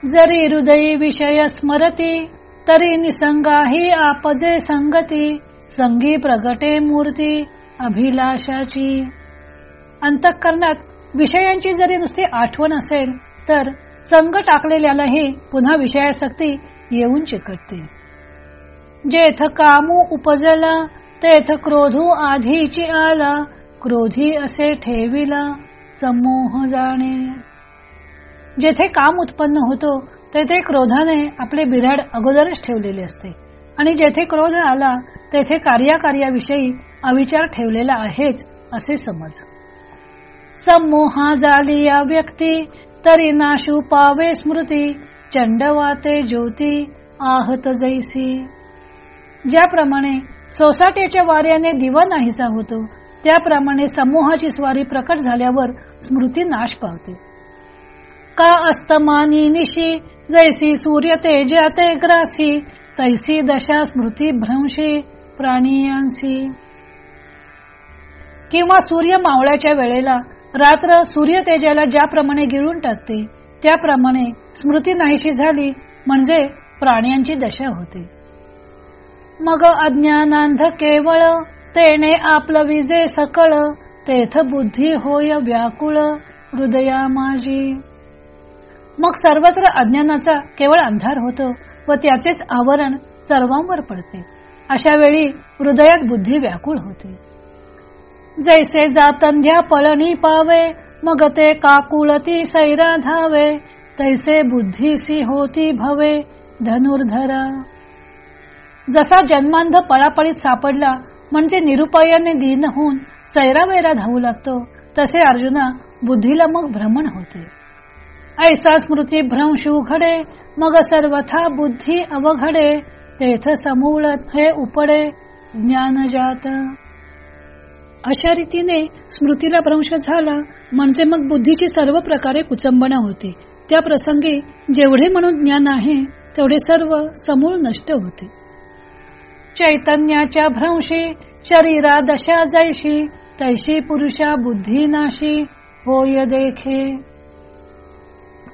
जरी हृदयी विषय स्मरती तरी निसंगाही आपजे संगती संगी प्रगटे मूर्ती अभिलाषाची. अंतःकरणात विषयांची जरी नुसती आठवण असेल तर संग टाकलेल्यालाही पुन्हा विषयासक्ती येऊन चिकटते. जेथ कामू उपजला तेथ क्रोधू आधीची आला क्रोधी असे ठेविला समोह जाणे. जेथे काम उत्पन्न होतो तेथे क्रोधाने आपले बिराड अगोदरच ठेवलेले असते. आणि जेथे क्रोध आला तेथे कार्याकार्याविषयी अविचार ठेवलेला आहेच असे समज. समोहा झाली या व्यक्ती तरी नाशू पावे स्मृती चंडवाते ज्योती आहत जैसी. ज्याप्रमाणे सोसाट्याच्या वाऱ्याने दिवा नाहीसा होतो त्याप्रमाणे समूहाची स्वारी प्रकट झाल्यावर स्मृती नाश पावते. का अस्तमानी निशी जैसी सूर्य तेजाते ग्रासी तैसी दशा स्मृती भ्रंशी प्राणीयांसी किंवा सूर्य मावळ्याच्या वेळेला रात्र सूर्य तेजाला ज्याप्रमाणे गिळून टाकते त्याप्रमाणे स्मृती नाहीशी झाली म्हणजे प्राण्यांची दशा होते. मग अज्ञानांध केवळ तेने आपलं विजे सकळ तेथ बुद्धी होय व्याकुळ हृदया माझी मग सर्वत्र अज्ञानाचा केवळ अंधार होतो व त्याचेच आवरण सर्वांवर पडते. अशा वेळी हृदयात बुद्धी व्याकुळ होते. जैसे जातंध्या पळणी पावे मग ते काकुळती सैरा धावे तैसे बुद्धीसी होती भवे धनुर्धरा. जसा जन्मांध पळापळीत सापडला म्हणजे निरुपायाने दीन होऊन सैरावैरा धावू लागतो. तसे अर्जुना बुद्धीला मग भ्रमण होते. ऐसा स्मृती भ्रंश उघडे मग सर्वथा बुद्धी अवघडे तेथ समूळ हे उपडे ज्ञान जात. अशा रीतीने स्मृतीला भ्रंश झाला म्हणजे मग बुद्धीची सर्व प्रकारे कुचंबना होते. त्या प्रसंगी जेवढे म्हणून ज्ञान आहे तेवढे सर्व समूळ नष्ट होते. चैतन्याच्या भ्रंशी शरीरा दशा जैशी तैशी पुरुषा बुद्धी नाशी होय देखे.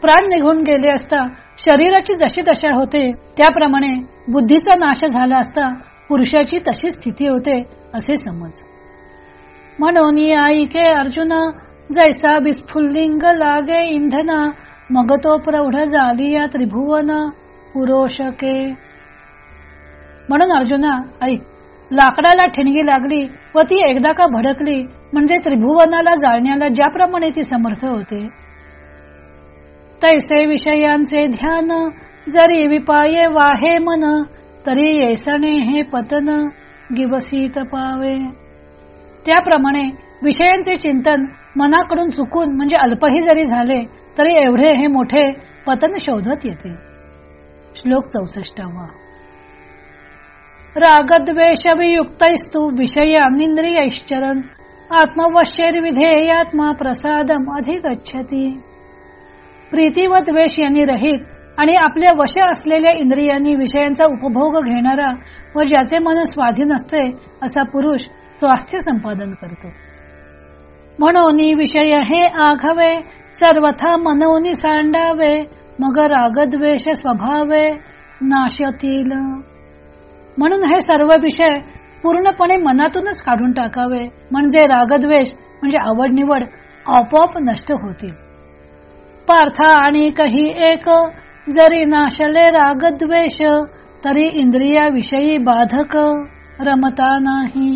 प्राण निघून गेले असता शरीराची जशी दशा होते त्याप्रमाणे बुद्धीचा नाश झाला असता पुरुषाची तशी स्थिती होते असे समज. म्हणून आईके अर्जुन जैसा विस्फुल्लिंग लागे इंधना मग तो प्रौढ झाली या त्रिभुवन पुरोषके. म्हणून अर्जुना ऐक लाकडाला ठिणगी लागली व ती एकदा का भडकली म्हणजे त्रिभुवनाला जाळण्याला ज्याप्रमाणे ती समर्थ होते. तैसे विषयांचे ध्यान जरी विपाये वाहे मन तरी येसणे हे पतन गिवसीत पावे. त्याप्रमाणे विषयांचे चिंतन मनाकडून चुकून म्हणजे अल्पही जरी झाले तरी एवढे हे मोठे पतन शोधत येते. श्लोक चौसष्टावा. रागद्वेषवियुक्तैस्तु विषयानिंद्रियैश्चरन् आत्मवश्यैर्विधेयात्मा प्रसादम अधिगच्छती। प्रीती व द्वेष यांनी रहित आणि आपल्या वश असलेल्या इंद्रियांनी विषयांचा उपभोग घेणारा व ज्याचे मन स्वाधीन असते असा पुरुष स्वास्थ्य संपादन करतो. म्हणून विषय हे आघावे सर्वथा मनोनी सांडावे मग रागद्वेष स्वभावे नाशतील. म्हणून हे सर्व विषय पूर्णपणे मनातूनच काढून टाकावे. म्हणजे रागद्वेष म्हणजे आवड निवड आपोआप नष्ट होतील. पार्था आणि काही एक जरी नाशले रागद्वेष तरी इंद्रियाविषयी बाधक रमता नाही.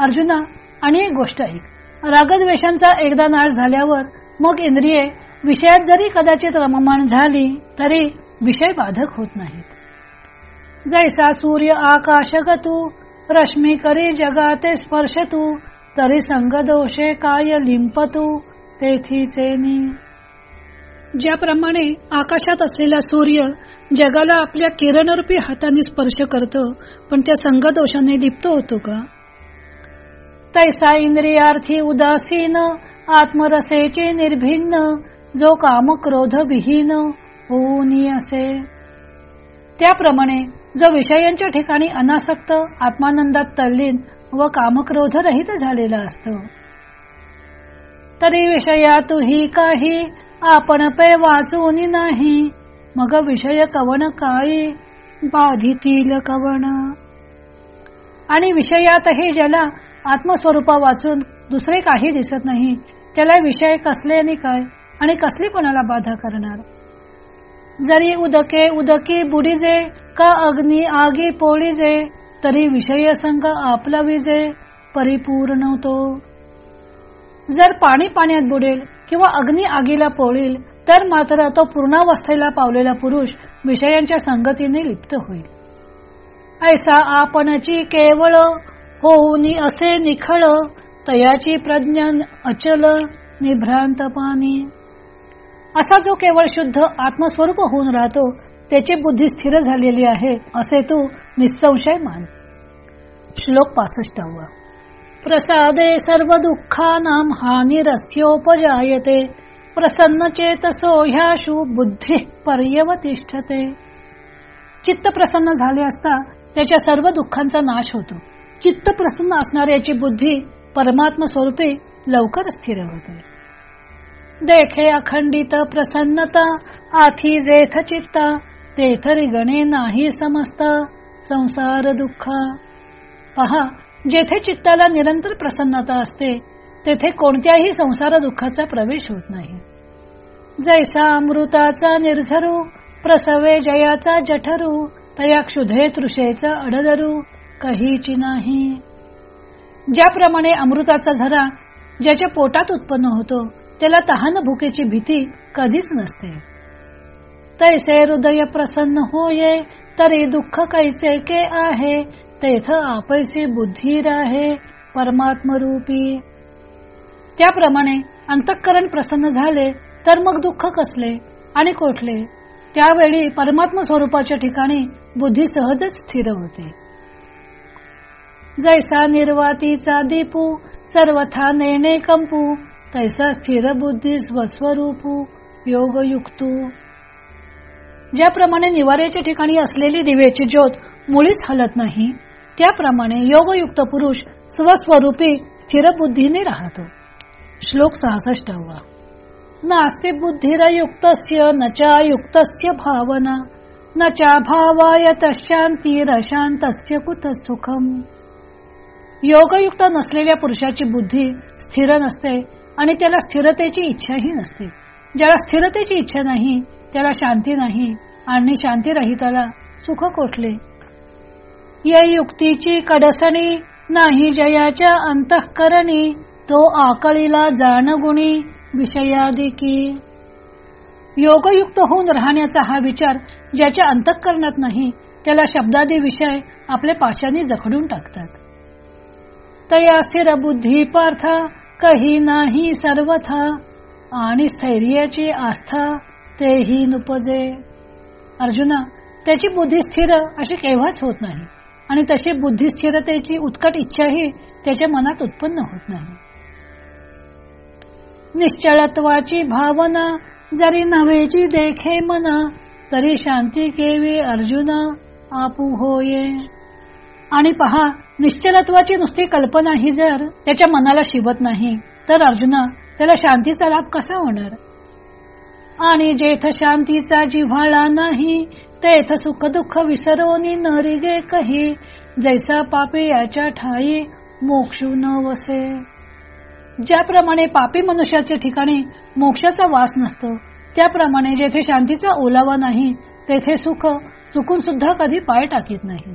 अर्जुना आणि एक गोष्ट ऐक. रागद्वेषांचा एकदा नाश झाल्यावर मग इंद्रिये विषयात जरी कदाचित रममाण झाली तरी विषय बाधक होत नाहीत. जैसा सूर्य आकाशगतू रश्मी करी जगाते स्पर्शतू तरी संगदोषे काय लिंपतू तेथीचे ज्याप्रमाणे आकाशात असलेला सूर्य जगाला आपल्या किरणरूपी हाताने स्पर्श करतो पण त्या संगदोषाने लिप्त होतो का? तैसा इंद्रियार्थी उदासीन आत्मरसेचे निर्भिन्न जो काम क्रोध विहीन होऊन असे. त्याप्रमाणे जो विषयांच्या ठिकाणी अनासक्त आत्मानंदात तल्लीन व कामक्रोध रहित झालेला असतो. तरी विषयातही काही आपण पे वाचून नाही. मग विषय कवन काही बाधितील कवन? आणि विषयातही ज्याला आत्मस्वरूपा वाचून दुसरे काही दिसत नाही त्याला विषय कसले आणि काय? आणि कसली कोणाला बाधा करणार? जरी उदके उदकी बुडीजे का अग्नी आगी पोळीजे तरी विषय संघ आपला विजे परिपूर्ण तो जर पाणी पाण्यात बुडेल किंवा अग्नी आगीला पोळील तर मात्र तो पूर्णावस्थेला पावलेला पुरुष विषयांच्या संगतीने लिप्त होईल. ऐसा आपणची केवळ होऊनी असे निखळ तयाची प्रज्ञा अचल निभ्रांत पाणी. असा जो केवळ शुद्ध आत्मस्वरूप होऊन राहतो त्याची बुद्धी स्थिर झालेली आहे असे तू निसंशय मान. श्लोक पासष्टावा. प्रसादे सर्व दुःखानाम हानिरस्योपजायते प्रसन्न चेतसो ह्याशु बुद्धी पर्यवतिष्ठते. चित्त प्रसन्न झाले असता त्याच्या सर्व दुःखांचा नाश होतो. चित्त प्रसन्न असणाऱ्याची बुद्धी परमात्म स्वरूपी लवकर स्थिर होते. देखे अखंडित प्रसन्नता आथी जेथ चित्ता तेथरी गणे नाही समजता संसार दुःख. पहा जेथे चित्ताला निरंतर प्रसन्नता असते तेथे कोणत्याही संसार दुःखाचा प्रवेश होत नाही. जैसा अमृताचा निर्झरू प्रसवे जयाचा जठरू तया क्षुधे तृषेचा अडदरू कहीची नाही. ज्याप्रमाणे अमृताचा झरा ज्याच्या पोटात उत्पन्न होतो त्याला तहान भुकेची भीती कधीच नसते. तैसे हृदय प्रसन्न होये तरी दुःख कैसे के आहे तेथ आपैसे बुद्धी राहे परमात्मरूपी त्याप्रमाणे अंतःकरण प्रसन्न झाले तर मग दुःख कसले आणि कोठले? त्यावेळी परमात्म स्वरूपाच्या ठिकाणी बुद्धी सहजच स्थिर होते. जैसा निर्वातीचा दीपू सर्वथा नेणे कंपू तैसा स्थिर बुद्धी स्वस्वरूपू योगयुक्तू? ज्याप्रमाणे निवाऱ्याच्या ठिकाणी असलेली दिव्याची ज्योत मुळीच हलत नाही त्याप्रमाणे योगयुक्त पुरुष स्वस्वरूपी स्थिर बुद्धीने राहतो. श्लोक सहासष्टावा. नास्ति बुद्धिरयुक्तस्य न चायुक्तस्य भावना न चा भावाय शांतीरशांतस्य कुत सुखम. योगयुक्त नसलेल्या पुरुषाची बुद्धी स्थिर नसते आणि त्याला स्थिरतेची इच्छाही नसते. ज्याला स्थिरतेची इच्छा नाही त्याला शांती नाही आणि शांती रहिताला सुख कोठले? या युक्तीची कडसणी नाही जयाच्या अंतःकरणी तो आकळीला जाणगुणी विषयादिकी योगयुक्त होऊन राहण्याचा हा विचार ज्याच्या अंतःकरणात नाही त्याला शब्दादी विषय आपले पाशाने जखडून टाकतात. तया स्थिर बुद्धी पार्थ कही नाही सर्वथा. आणि स्थैर्याची आस्था तेही नुपजे. अर्जुना त्याची बुद्धी स्थिर अशी केव्हाच होत नाही. आणि तशी बुद्धी स्थिरतेची उत्कट इच्छाही त्याच्या मनात उत्पन्न होत नाही. निश्चळत्वाची भावना जरी नव्हेची देखे मना तरी शांती केवी अर्जुन आपू होये. आणि पहा निश्चलत्वाची नुसती कल्पना ही जर त्याच्या मनाला शिवत नाही तर अर्जुना त्याला शांतीचा लाभ कसा होणार? आणि जेथ शांतीचा जिव्हाळा नाही तेथ सुख दुःख विसरवणी नरिगे कही जैसा पापी याच्या ठाई मोक्षू न वसे. ज्याप्रमाणे पापी मनुष्याच्या ठिकाणी मोक्षाचा वास नसतो त्याप्रमाणे जेथे शांतीचा ओलावा नाही तेथे सुख चुकून सुद्धा कधी पाय टाकीत नाही.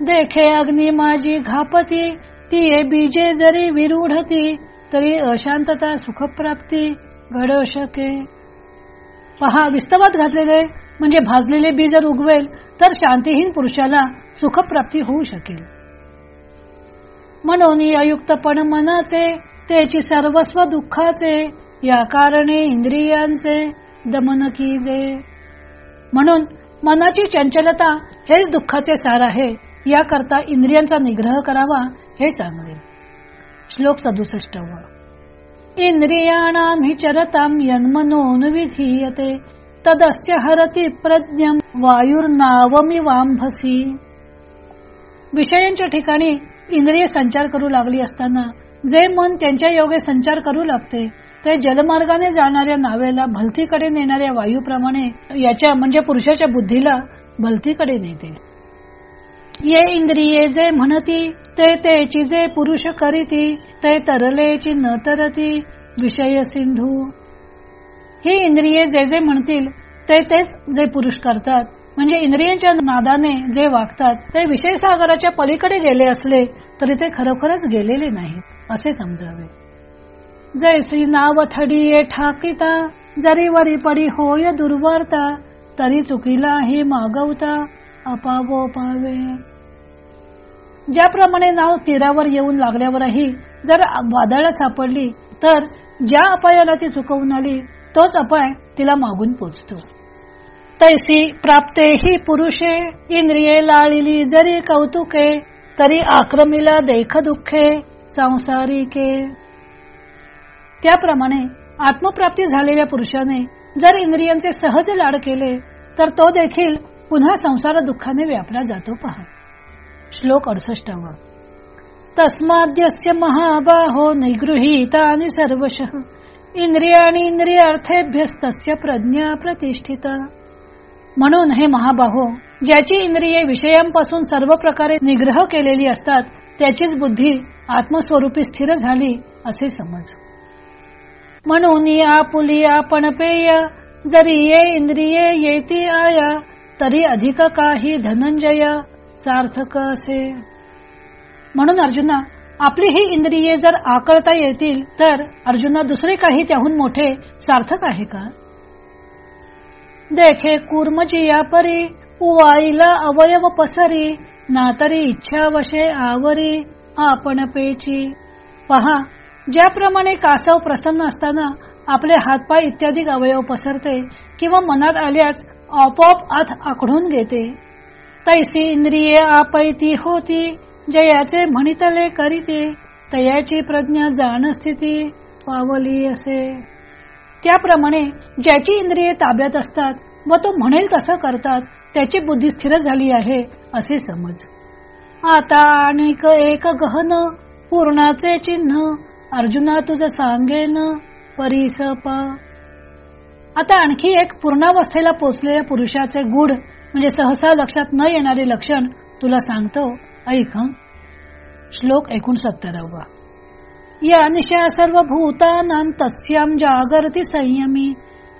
देखे अग्नी माझी घापती ती बीजे जरी विरूढती तरी अशांतता सुखप्राप्ती घडू शके पहा विस्तवात घातलेले म्हणजे भाजलेले बी जर उगवेल तर शांतीहीन पुरुषाला सुखप्राप्ती होऊ शकेल. म्हणून अयुक्तपण मनाचे त्याची सर्वस्व दुःखाचे या कारणे इंद्रियांचे दमन कीजे. म्हणून मनाची चंचलता हेच दुःखाचे सार आहे. याकरता इंद्रियांचा निग्रह करावा हे चांगले श्लोक सदुसष्ट इंद्रियाणाम हि चरताम यन्मनोनुविधीयते तदस्य हरती प्रज्ञम वायुर्नावमी वांभसी विषयांच्या ठिकाणी इंद्रिय संचार करू लागली असताना जे मन त्यांच्या योगे संचार करू लागते ते जलमार्गाने जाणाऱ्या नावेला भलतीकडे नेणाऱ्या वायूप्रमाणे याच्या म्हणजे पुरुषाच्या बुद्धीला भलतीकडे नेते. ये इंद्रिये जे म्हणती ते तेची जे पुरुष करीती ते तरलेची न तरती विषय सिंधू. ही इंद्रिये जे जे म्हणतील ते तेच जे पुरुष करतात. म्हणजे इंद्रियांच्या नादाने जे वागतात ते विषय सागराच्या पलीकडे गेले असले तरी ते खरोखरच गेलेले नाहीत असे समजावे. जैसी नाव थडी ठाकिता जरी वरी पडी होय दुर्वार्ता तरी चुकीला हे मागवता अपावो पावे. ज्याप्रमाणे नाव तीरावर येऊन लागल्यावरही जर वादळ सापडली तर ज्या अपायाला ती चुकवून आली तोच अपाय तिला मागून पोचतो. तैसी प्राप्ते ही पुरुषे इंद्रिये लाळिली जरी कौतुके तरी आक्रमिला देख दुःखे संसारिके. त्याप्रमाणे आत्मप्राप्ती झालेल्या पुरुषाने जर इंद्रियांचे सहज लाड केले तर तो देखील पुन्हा संसार दुःखाने व्यापला जातो पहा. श्लोक अडसष्टावा. तस्माद्यस्य महाबाहो निगृहीतानि सर्वशः. इंद्रियाणी इंद्रियार्थेभ्यस्तस्य प्रज्ञा प्रतिष्ठिता. म्हणून हे महाबाहो ज्याची इंद्रिये विषयांपासून सर्व प्रकारे निग्रह केलेली असतात त्याचीच बुद्धी आत्मस्वरूपी स्थिर झाली असे समज. म्हणून आपुली आपण पेय जरी ये इंद्रिये येती आया तरी अधिक काही धनंजय. सार्थक असे. म्हणून अर्जुना आपली ही इंद्रिये जर आकळता येतील तर अर्जुना दुसरे काही त्याहून मोठे सार्थक आहे का? देखे कुर्मजी या परी उवाईला अवयव पसरी ना तरी इच्छा वशे आवरी आपण पेची. पहा ज्याप्रमाणे कासव प्रसन्न असताना आपले हातपाय इत्यादी अवयव पसरते किंवा मनात आल्यास आपोआप आत आखडून घेते. तैसी इंद्रिये आपैती होती जयाचे म्हणितले करीते तयाची प्रज्ञा जाण स्थिती पावली असे. त्याप्रमाणे ज्याची इंद्रिये ताब्यात असतात व तो म्हणेल तसं करतात त्याची बुद्धी स्थिर झाली आहे असे समज. आता आणिक एक गहन पूर्णाचे चिन्ह अर्जुना तुझ सांगेन परिसप. आता आणखी एक पूर्णावस्थेला पोचलेल्या पुरुषाचे गुढ म्हणजे सहसा लक्षात न येणारे लक्षण तुला सांगतो. ऐक श्लोक एकोणसत्तरावा. या निशा सर्व भूतानां तस्याम जागृती संयमी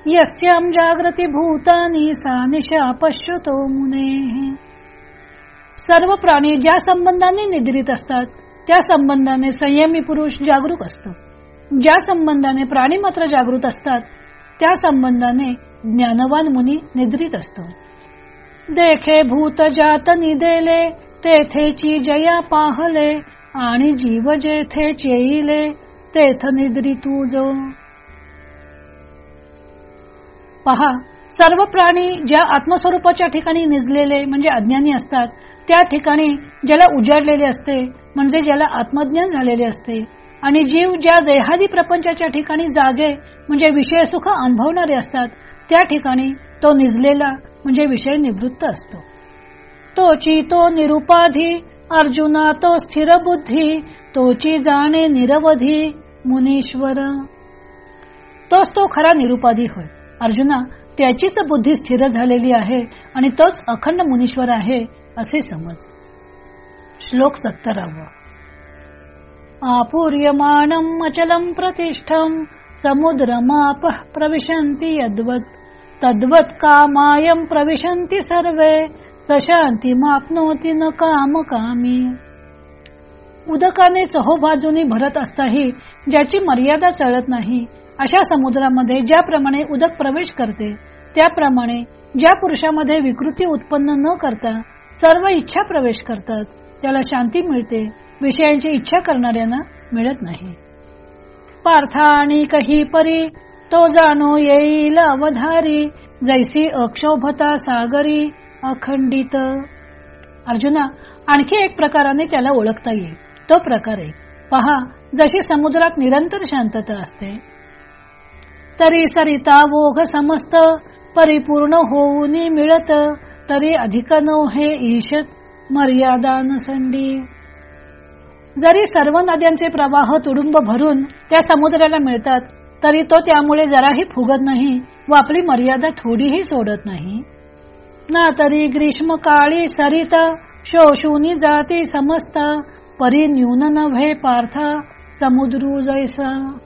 यस्याम जागृती भूतानी सा निशा पश्यतो मुने। सर्व प्राणी ज्या संबंधाने निद्रित असतात त्या संबंधाने संयमी पुरुष जागरूक असतो. ज्या संबंधाने प्राणी मात्र जागृत असतात त्या संबंधाने ज्ञानवान मुनी निद्रित असतो. देखे भूत जात निदेले तेथेची जया पाहले आणि जीव जेथे चेईले तेथ निद्री तू जो. पहा सर्व प्राणी ज्या आत्मस्वरूपाच्या ठिकाणी निजलेले म्हणजे अज्ञानी असतात त्या ठिकाणी ज्याला उजाडलेले असते म्हणजे ज्याला आत्मज्ञान झालेले असते आणि जीव ज्या देहादी प्रपंचाच्या ठिकाणी जागे म्हणजे विषय सुख अनुभवणारे असतात त्या ठिकाणी तो निजलेला म्हणजे विषय निवृत्त असतो. तोची तो निरुपाधी अर्जुना तो स्थिर बुद्धी तोची जाणे निरवधी मुनीश्वर. तोच तो खरा निरुपाधी होय. अर्जुना त्याचीच बुद्धी स्थिर झालेली आहे आणि तोच अखंड मुनीश्वर आहे असे समज. श्लोक सत्तरावा. आपूर्यमानम अचलम प्रतिष्ठम समुद्रमाप प्रविशंती यद्वत. तद्वत कामायम प्रविशन्ति सर्वे सशांती मापनोती न काम कामी उदकाने चहोबाजूनी भरत असताही ज्याची मर्यादा चळत नाही. अशा समुद्रामध्ये ज्याप्रमाणे उदक प्रवेश करते त्याप्रमाणे ज्या पुरुषामध्ये विकृती उत्पन्न न करता सर्व इच्छा प्रवेश करतात त्याला शांती मिळते विषयांची इच्छा करणाऱ्यांना मिळत नाही. पार्था आणि कही परी तो जाणो येईल अवधारी जैसी अक्षोभता सागरी अखंडित. अर्जुना आणखी एक प्रकाराने त्याला ओळखता येईल. तो प्रकार आहे पहा जशी समुद्रात निरंतर शांतता असते तरी सरिता वोघ समस्त परिपूर्ण होऊन मिळत तरी अधिक नो हे ईशत मर्यादा नसंडी जरी सर्व नद्यांचे प्रवाह तुडुंब भरून त्या समुद्राला मिळतात तरी तो त्यामुळे जराही फुगत नाही व आपली मर्यादा थोडीही सोडत नाही. ना तरी ग्रीष्म काळी सरित शोषुनी जाती समस्त परी न्यून नव्हे पार्थ समुद्रू जैसा.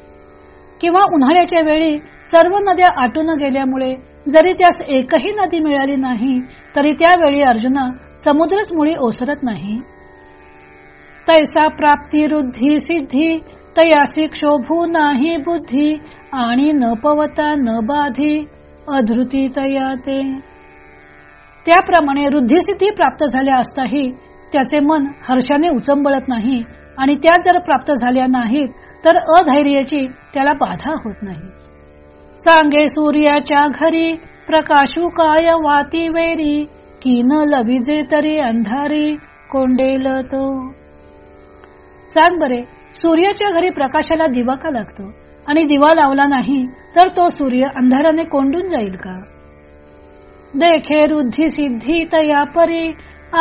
किंवा उन्हाळ्याच्या वेळी सर्व नद्या आटून गेल्यामुळे जरी त्यास एकही नदी मिळाली नाही तरी त्यावेळी अर्जुना समुद्रच मुळी ओसरत नाही. तैसा प्राप्ती रुद्धी सिद्धी तयासी क्षोभू नाही बुद्धी आणि न पवता न बाधी अधृती तया ते. त्याप्रमाणे रुद्धिसिद्धी प्राप्त झाल्या असताही त्याचे मन हर्षाने उचंबळत नाही आणि त्या जर प्राप्त झाल्या नाहीत तर अधैर्याची त्याला बाधा होत नाही. सांगे सूर्याच्या घरी प्रकाशू काय वाती वेरी की न लविजे तरी अंधारी कोंडेल तो. सांग बरे सूर्याच्या घरी प्रकाशाला दिवा का लागतो आणि दिवा लावला नाही तर तो सूर्य अंधाराने कोंडून जाईल का? देखे रुद्धी सिद्धी तया परी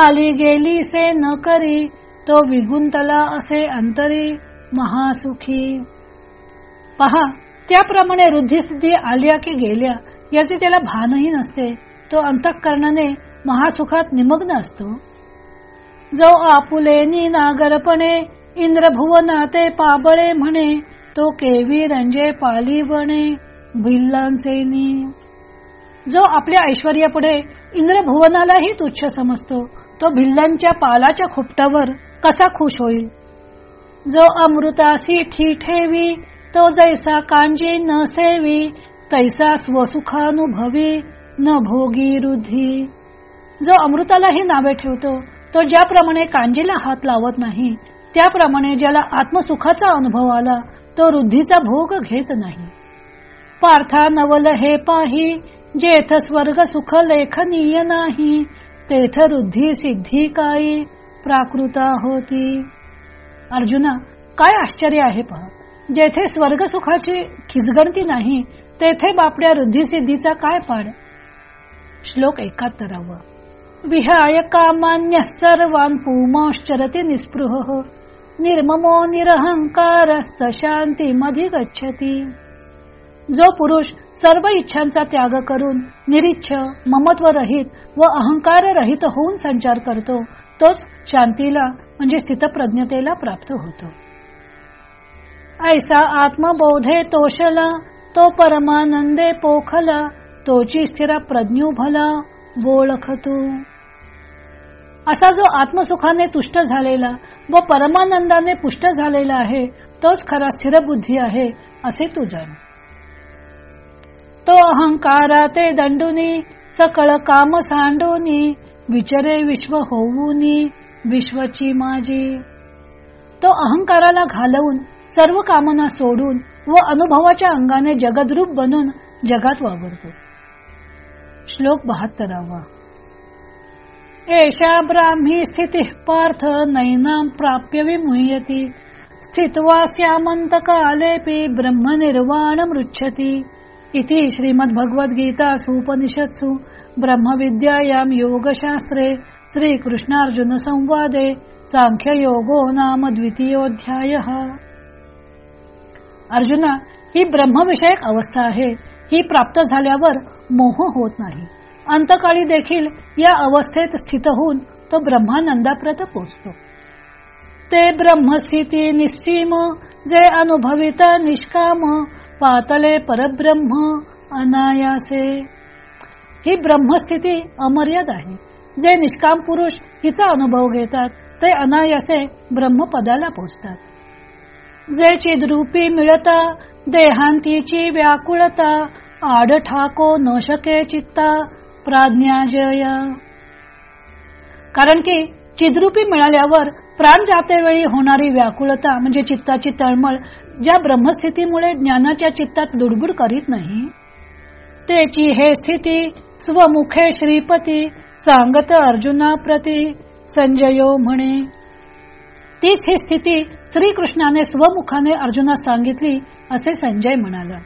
आली गेली से न करी तो विगुंतला असे अंतरी महासुखी. पहा त्याप्रमाणे रुद्धिसिद्धी आल्या की गेल्या याचे त्याला भानही नसते तो अंतःकरणाने महासुखात निमग्न असतो. जो आपुलेनी नागरपणे इंद्रभुवनाते पाबळे म्हणे तो केवी रंजे पाली बने भिल्लांसेनी जो आपल्या ऐश्वर्यापुढे इंद्रभुवनालाही तुच्छ समजतो तो भिल्लांच्या पालाच्या खुपटावर कसा खुश होईल? जो अमृतासी ठी ठेवी तो जैसा कांजी न सेवी तैसा स्वसुखानुभवी न भोगी रुधी. जो अमृतालाही नावे ठेवतो तो ज्याप्रमाणे कांजीला हात लावत नाही त्याप्रमाणे ज्याला आत्मसुखाचा अनुभव आला तो वृद्धीचा भोग घेत नाही. पार्था नवल हे पाही जेथ स्वर्ग सुख लेखनीय नाही तेथ वृद्धी सिद्धी काही प्राकृता होती. अर्जुना काय आश्चर्य आहे पहा. जेथे स्वर्ग सुखाची खिसगणती नाही तेथे बापड्या वृद्धी सिद्धीचा काय पाड? श्लोक एकाहत्तरावा. विहाय कामान्य सर्वान पुमाश्चरती निस्पृह. हो निर्ममो निरहंकार सशांती मधी गच्छती। जो पुरुष सर्व इच्छांचा त्याग करून निरिच्छ ममत्व रहित व अहंकार रहित होऊन संचार करतो तोच शांतीला म्हणजे स्थितप्रज्ञतेला प्राप्त होतो. ऐसा आत्मबोधे तोषला तो परमानंदे पोखला तोची स्थिर प्रज्ञू भला बोळखतू। असा जो आत्मसुखाने तुष्ट झालेला व परमानंदाने पुष्ट झालेला आहे तोच खरा स्थिर बुद्धी आहे असे तू जाण. तो अहंकारा ते दंडुनी सकळ काम सांडोनी विचरे विश्व होऊनी विश्वची माझी तो अहंकाराला घालवून सर्व कामना सोडून व अनुभवाच्या अंगाने जगद्रूप बनून जगात वावरतो. श्लोक बहात्तरावा. एषा ब्राह्मी स्थिती पार्थ नैनाम प्राप्य विमुह्यती। स्थित्वा कालेपी इति श्रीमद्भगवद्गीता उपनिषत्सु ब्रह्मविद्यायां योगशास्त्रे श्रीकृष्णार्जुन संवादे योगो नाम द्वितीयोध्याय अर्जुना ही ब्रह्मविषयक अवस्था आहे. ही प्राप्त झाल्यावर मोह होत नाही. अंतकाळी देखील या अवस्थेत स्थित होऊन तो ब्रह्मानंदाप्रत पोचतो ते ब्रह्मस्थिती निस्सीम जे अनुभवित निष्काम पातले परब्रह्म अनायासे. ही ब्रह्मस्थिती अमर्याद आहे. जे निष्काम पुरुष हिचा अनुभव घेतात ते अनायासे ब्रह्मपदाला पोचतात जे चिद्रूपी मिळता देहांतीची व्याकुळता आड ठाको न शके चित्ता प्राज्ञाजय. कारण की चिद्रूपी मिळाल्यावर प्राण जातेवेळी होणारी व्याकुळता म्हणजे चित्ताची तळमळ ज्या ब्रह्मस्थितीमुळे ज्ञानाच्या चित्तात दुडबुड करीत नाही त्याची हे स्थिती स्वमुखे श्रीपती सांगत अर्जुना प्रती संजयो म्हणे. तीच ही स्थिती श्रीकृष्णाने स्वमुखाने अर्जुनास सांगितली असे संजय म्हणाला.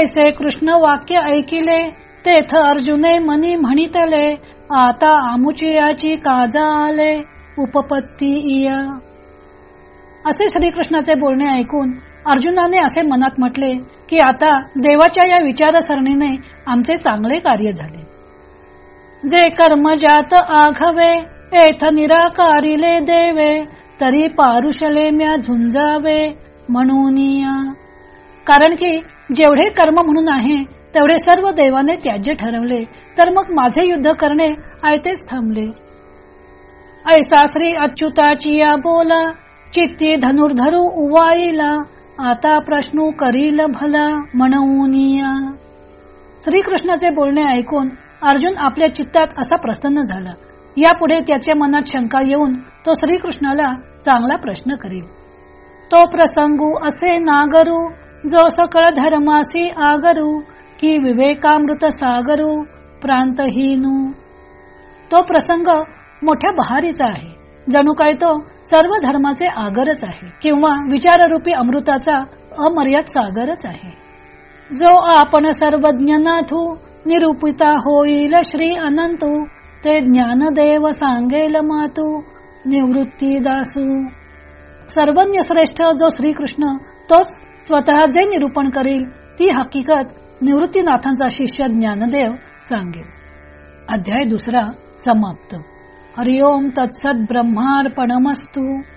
ऐसे कृष्ण वाक्य ऐकिले तेथ अर्जुने मनी म्हणितले आता आमुचियाची काजा आले उपपत्ती इया. असे श्रीकृष्णाचे बोलणे ऐकून अर्जुनाने असे मनात म्हटले की आता देवाच्या या विचारसरणीने आमचे चांगले कार्य झाले. जे कर्मजात आघवे एथ निराकारिले देवे तरी पारुषले म्या झुंजावे म्हणून कारण की जेवढे कर्म म्हणून आहे तेवढे सर्व देवाने त्याज्य ठरवले. तर मग माझे युद्ध करणे आयतेच थांबले. ऐसा श्री अच्युताची या बोला चित्ती धनुर्धरू उवाईला आता प्रश्न करील भला म्हणून श्रीकृष्णाचे बोलणे ऐकून अर्जुन आपल्या चित्तात असा प्रसन्न झाला. यापुढे त्याच्या मनात शंका येऊन तो श्रीकृष्णाला चांगला प्रश्न करेल. तो प्रसंगू असे नागरू जो सकळ धर्मासी आगरू की विवेकामृत सागरू प्रांतहीनू. तो प्रसंग मोठ्या बहारीचा आहे. जणू काय तो सर्व धर्माचे आगरच आहे किंवा विचाररूपी अमृताचा अमर्याद सागरच आहे. जो आपण सर्वज्ञ नाथू निरूपिता होईल श्री अनंतू ते ज्ञानदेव सांगेल मातू निवृत्ती दासू. सर्वज्ञ श्रेष्ठ जो श्रीकृष्ण तोच स्वतः जे निरूपण करील ती हकीकत निवृत्तीनाथांचा शिष्य ज्ञानदेव सांगेल. अध्याय दुसरा समाप्त. हरिओम तत्सत ब्रह्मार्पणमस्तू.